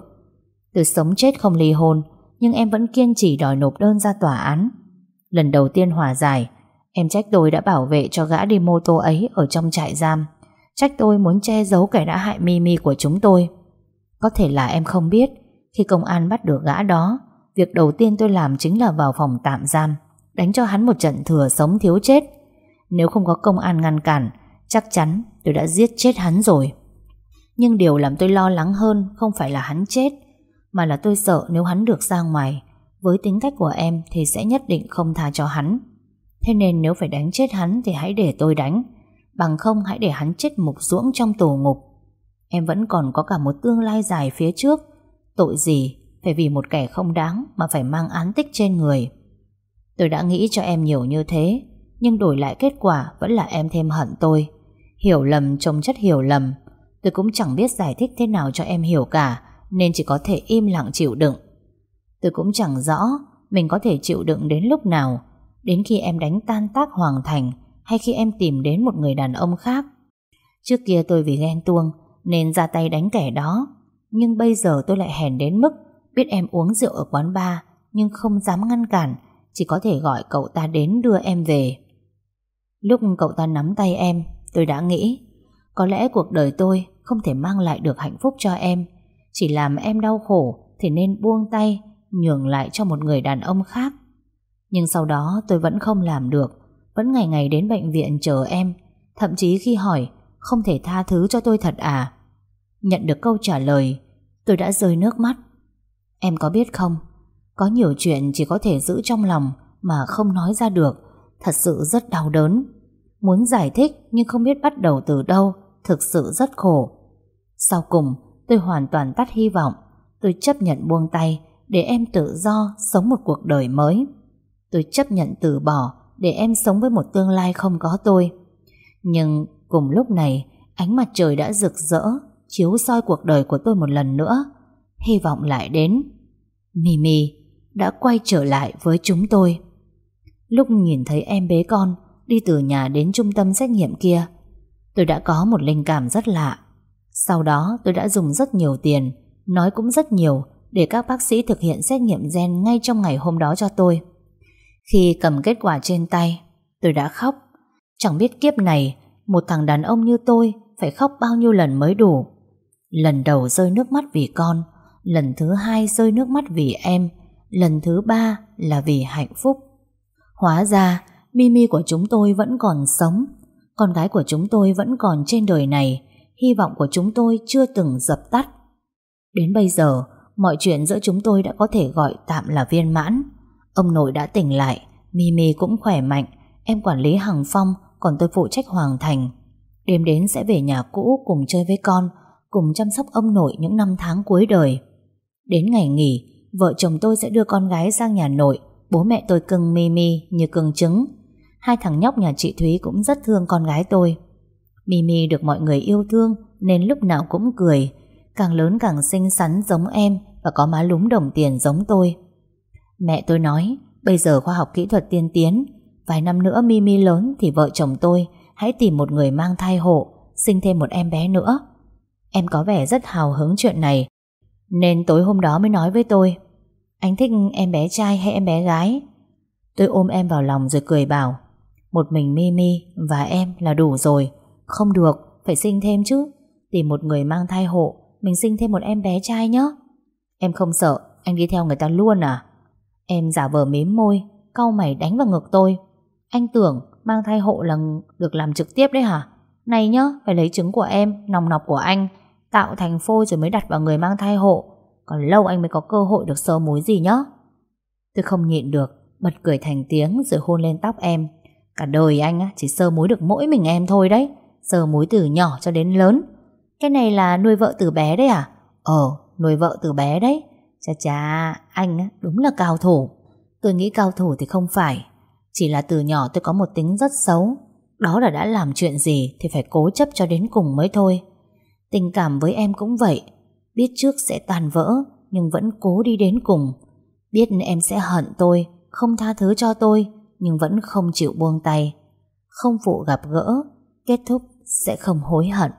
Tôi sống chết không ly hôn, Nhưng em vẫn kiên trì đòi nộp đơn ra tòa án. Lần đầu tiên hòa giải. Em trách tôi đã bảo vệ cho gã đi mô tô ấy Ở trong trại giam. Trách tôi muốn che giấu kẻ đã hại Mimi của chúng tôi. Có thể là em không biết, Khi công an bắt được gã đó, Việc đầu tiên tôi làm chính là vào phòng tạm giam, Đánh cho hắn một trận thừa sống thiếu chết. Nếu không có công an ngăn cản, Chắc chắn tôi đã giết chết hắn rồi. Nhưng điều làm tôi lo lắng hơn Không phải là hắn chết, Mà là tôi sợ nếu hắn được ra ngoài với tính cách của em Thì sẽ nhất định không tha cho hắn Thế nên nếu phải đánh chết hắn Thì hãy để tôi đánh Bằng không hãy để hắn chết mục ruỗng trong tù ngục Em vẫn còn có cả một tương lai dài phía trước Tội gì phải vì một kẻ không đáng mà phải mang án tích trên người. Tôi đã nghĩ cho em nhiều như thế, nhưng đổi lại kết quả vẫn là em thêm hận tôi. Hiểu lầm trông chất hiểu lầm, tôi cũng chẳng biết giải thích thế nào cho em hiểu cả, nên chỉ có thể im lặng chịu đựng. Tôi cũng chẳng rõ mình có thể chịu đựng đến lúc nào, đến khi em đánh tan tác Hoàng Thành hay khi em tìm đến một người đàn ông khác. Trước kia tôi vì ghen tuông nên ra tay đánh kẻ đó, nhưng bây giờ tôi lại hèn đến mức Biết em uống rượu ở quán bar Nhưng không dám ngăn cản Chỉ có thể gọi cậu ta đến đưa em về Lúc cậu ta nắm tay em Tôi đã nghĩ Có lẽ cuộc đời tôi không thể mang lại được hạnh phúc cho em Chỉ làm em đau khổ Thì nên buông tay Nhường lại cho một người đàn ông khác. Nhưng sau đó tôi vẫn không làm được, Vẫn ngày ngày đến bệnh viện chờ em, Thậm chí khi hỏi, Không thể tha thứ cho tôi thật à? Nhận được câu trả lời, Tôi đã rơi nước mắt. Em có biết không, Có nhiều chuyện chỉ có thể giữ trong lòng Mà không nói ra được, Thật sự rất đau đớn. Muốn giải thích nhưng không biết bắt đầu từ đâu, Thực sự rất khổ. Sau cùng, tôi hoàn toàn tắt hy vọng, Tôi chấp nhận buông tay để em tự do sống một cuộc đời mới Tôi chấp nhận từ bỏ Để em sống với một tương lai không có tôi Nhưng cùng lúc này Ánh mặt trời đã rực rỡ Chiếu soi cuộc đời của tôi một lần nữa hy vọng lại đến. Mimi đã quay trở lại với chúng tôi. Lúc nhìn thấy em bế con đi từ nhà đến trung tâm xét nghiệm kia, tôi đã có một linh cảm rất lạ. Sau đó tôi đã dùng rất nhiều tiền, nói cũng rất nhiều để các bác sĩ thực hiện xét nghiệm gen ngay trong ngày hôm đó cho tôi. Khi cầm kết quả trên tay, tôi đã khóc. Chẳng biết kiếp này, một thằng đàn ông như tôi phải khóc bao nhiêu lần mới đủ. Lần đầu rơi nước mắt vì con, Lần thứ hai rơi nước mắt vì em Lần thứ ba là vì hạnh phúc Hóa ra Mimi của chúng tôi vẫn còn sống Con gái của chúng tôi vẫn còn trên đời này Hy vọng của chúng tôi chưa từng dập tắt Đến bây giờ Mọi chuyện giữa chúng tôi đã có thể gọi tạm là viên mãn. Ông nội đã tỉnh lại Mimi cũng khỏe mạnh. Em quản lý Hằng Phong Còn tôi phụ trách Hoàng Thành. Đêm đến sẽ về nhà cũ cùng chơi với con Cùng chăm sóc ông nội những năm tháng cuối đời. Đến ngày nghỉ, vợ chồng tôi sẽ đưa con gái sang nhà nội, bố mẹ tôi cưng Mimi như cưng trứng. Hai thằng nhóc nhà chị Thúy cũng rất thương con gái tôi. Mimi được mọi người yêu thương nên lúc nào cũng cười, càng lớn càng xinh xắn giống em và có má lúm đồng tiền giống tôi. Mẹ tôi nói, bây giờ khoa học kỹ thuật tiên tiến, Vài năm nữa Mimi lớn thì vợ chồng tôi hãy tìm một người mang thai hộ, sinh thêm một em bé nữa. Em có vẻ rất hào hứng chuyện này, nên tối hôm đó mới nói với tôi. Anh thích em bé trai hay em bé gái? Tôi ôm em vào lòng rồi cười bảo, một mình Mimi và em là đủ rồi. Không được, phải sinh thêm chứ. Tìm một người mang thai hộ, mình sinh thêm một em bé trai nhé. Em không sợ, anh đi theo người ta luôn à? Em giả vờ mím môi, cau mày đánh vào ngực tôi. Anh tưởng mang thai hộ là được làm trực tiếp đấy hả? Này nhá, phải lấy trứng của em, nòng nọc của anh, tạo thành phôi rồi mới đặt vào người mang thai hộ. Còn lâu anh mới có cơ hội được sơ múi gì nhá. Tôi không nhịn được, bật cười thành tiếng rồi hôn lên tóc em. Cả đời anh chỉ sơ múi được mỗi mình em thôi đấy. Sơ múi từ nhỏ cho đến lớn. Cái này là nuôi vợ từ bé đấy à? Ờ, nuôi vợ từ bé đấy. Chà chà, anh đúng là cao thủ. Tôi nghĩ cao thủ thì không phải. Chỉ là từ nhỏ tôi có một tính rất xấu. Đó là đã làm chuyện gì thì phải cố chấp cho đến cùng mới thôi. Tình cảm với em cũng vậy. Biết trước sẽ tàn vỡ, nhưng vẫn cố đi đến cùng. Biết em sẽ hận tôi, không tha thứ cho tôi, nhưng vẫn không chịu buông tay. Không phụ gặp gỡ, kết thúc sẽ không hối hận.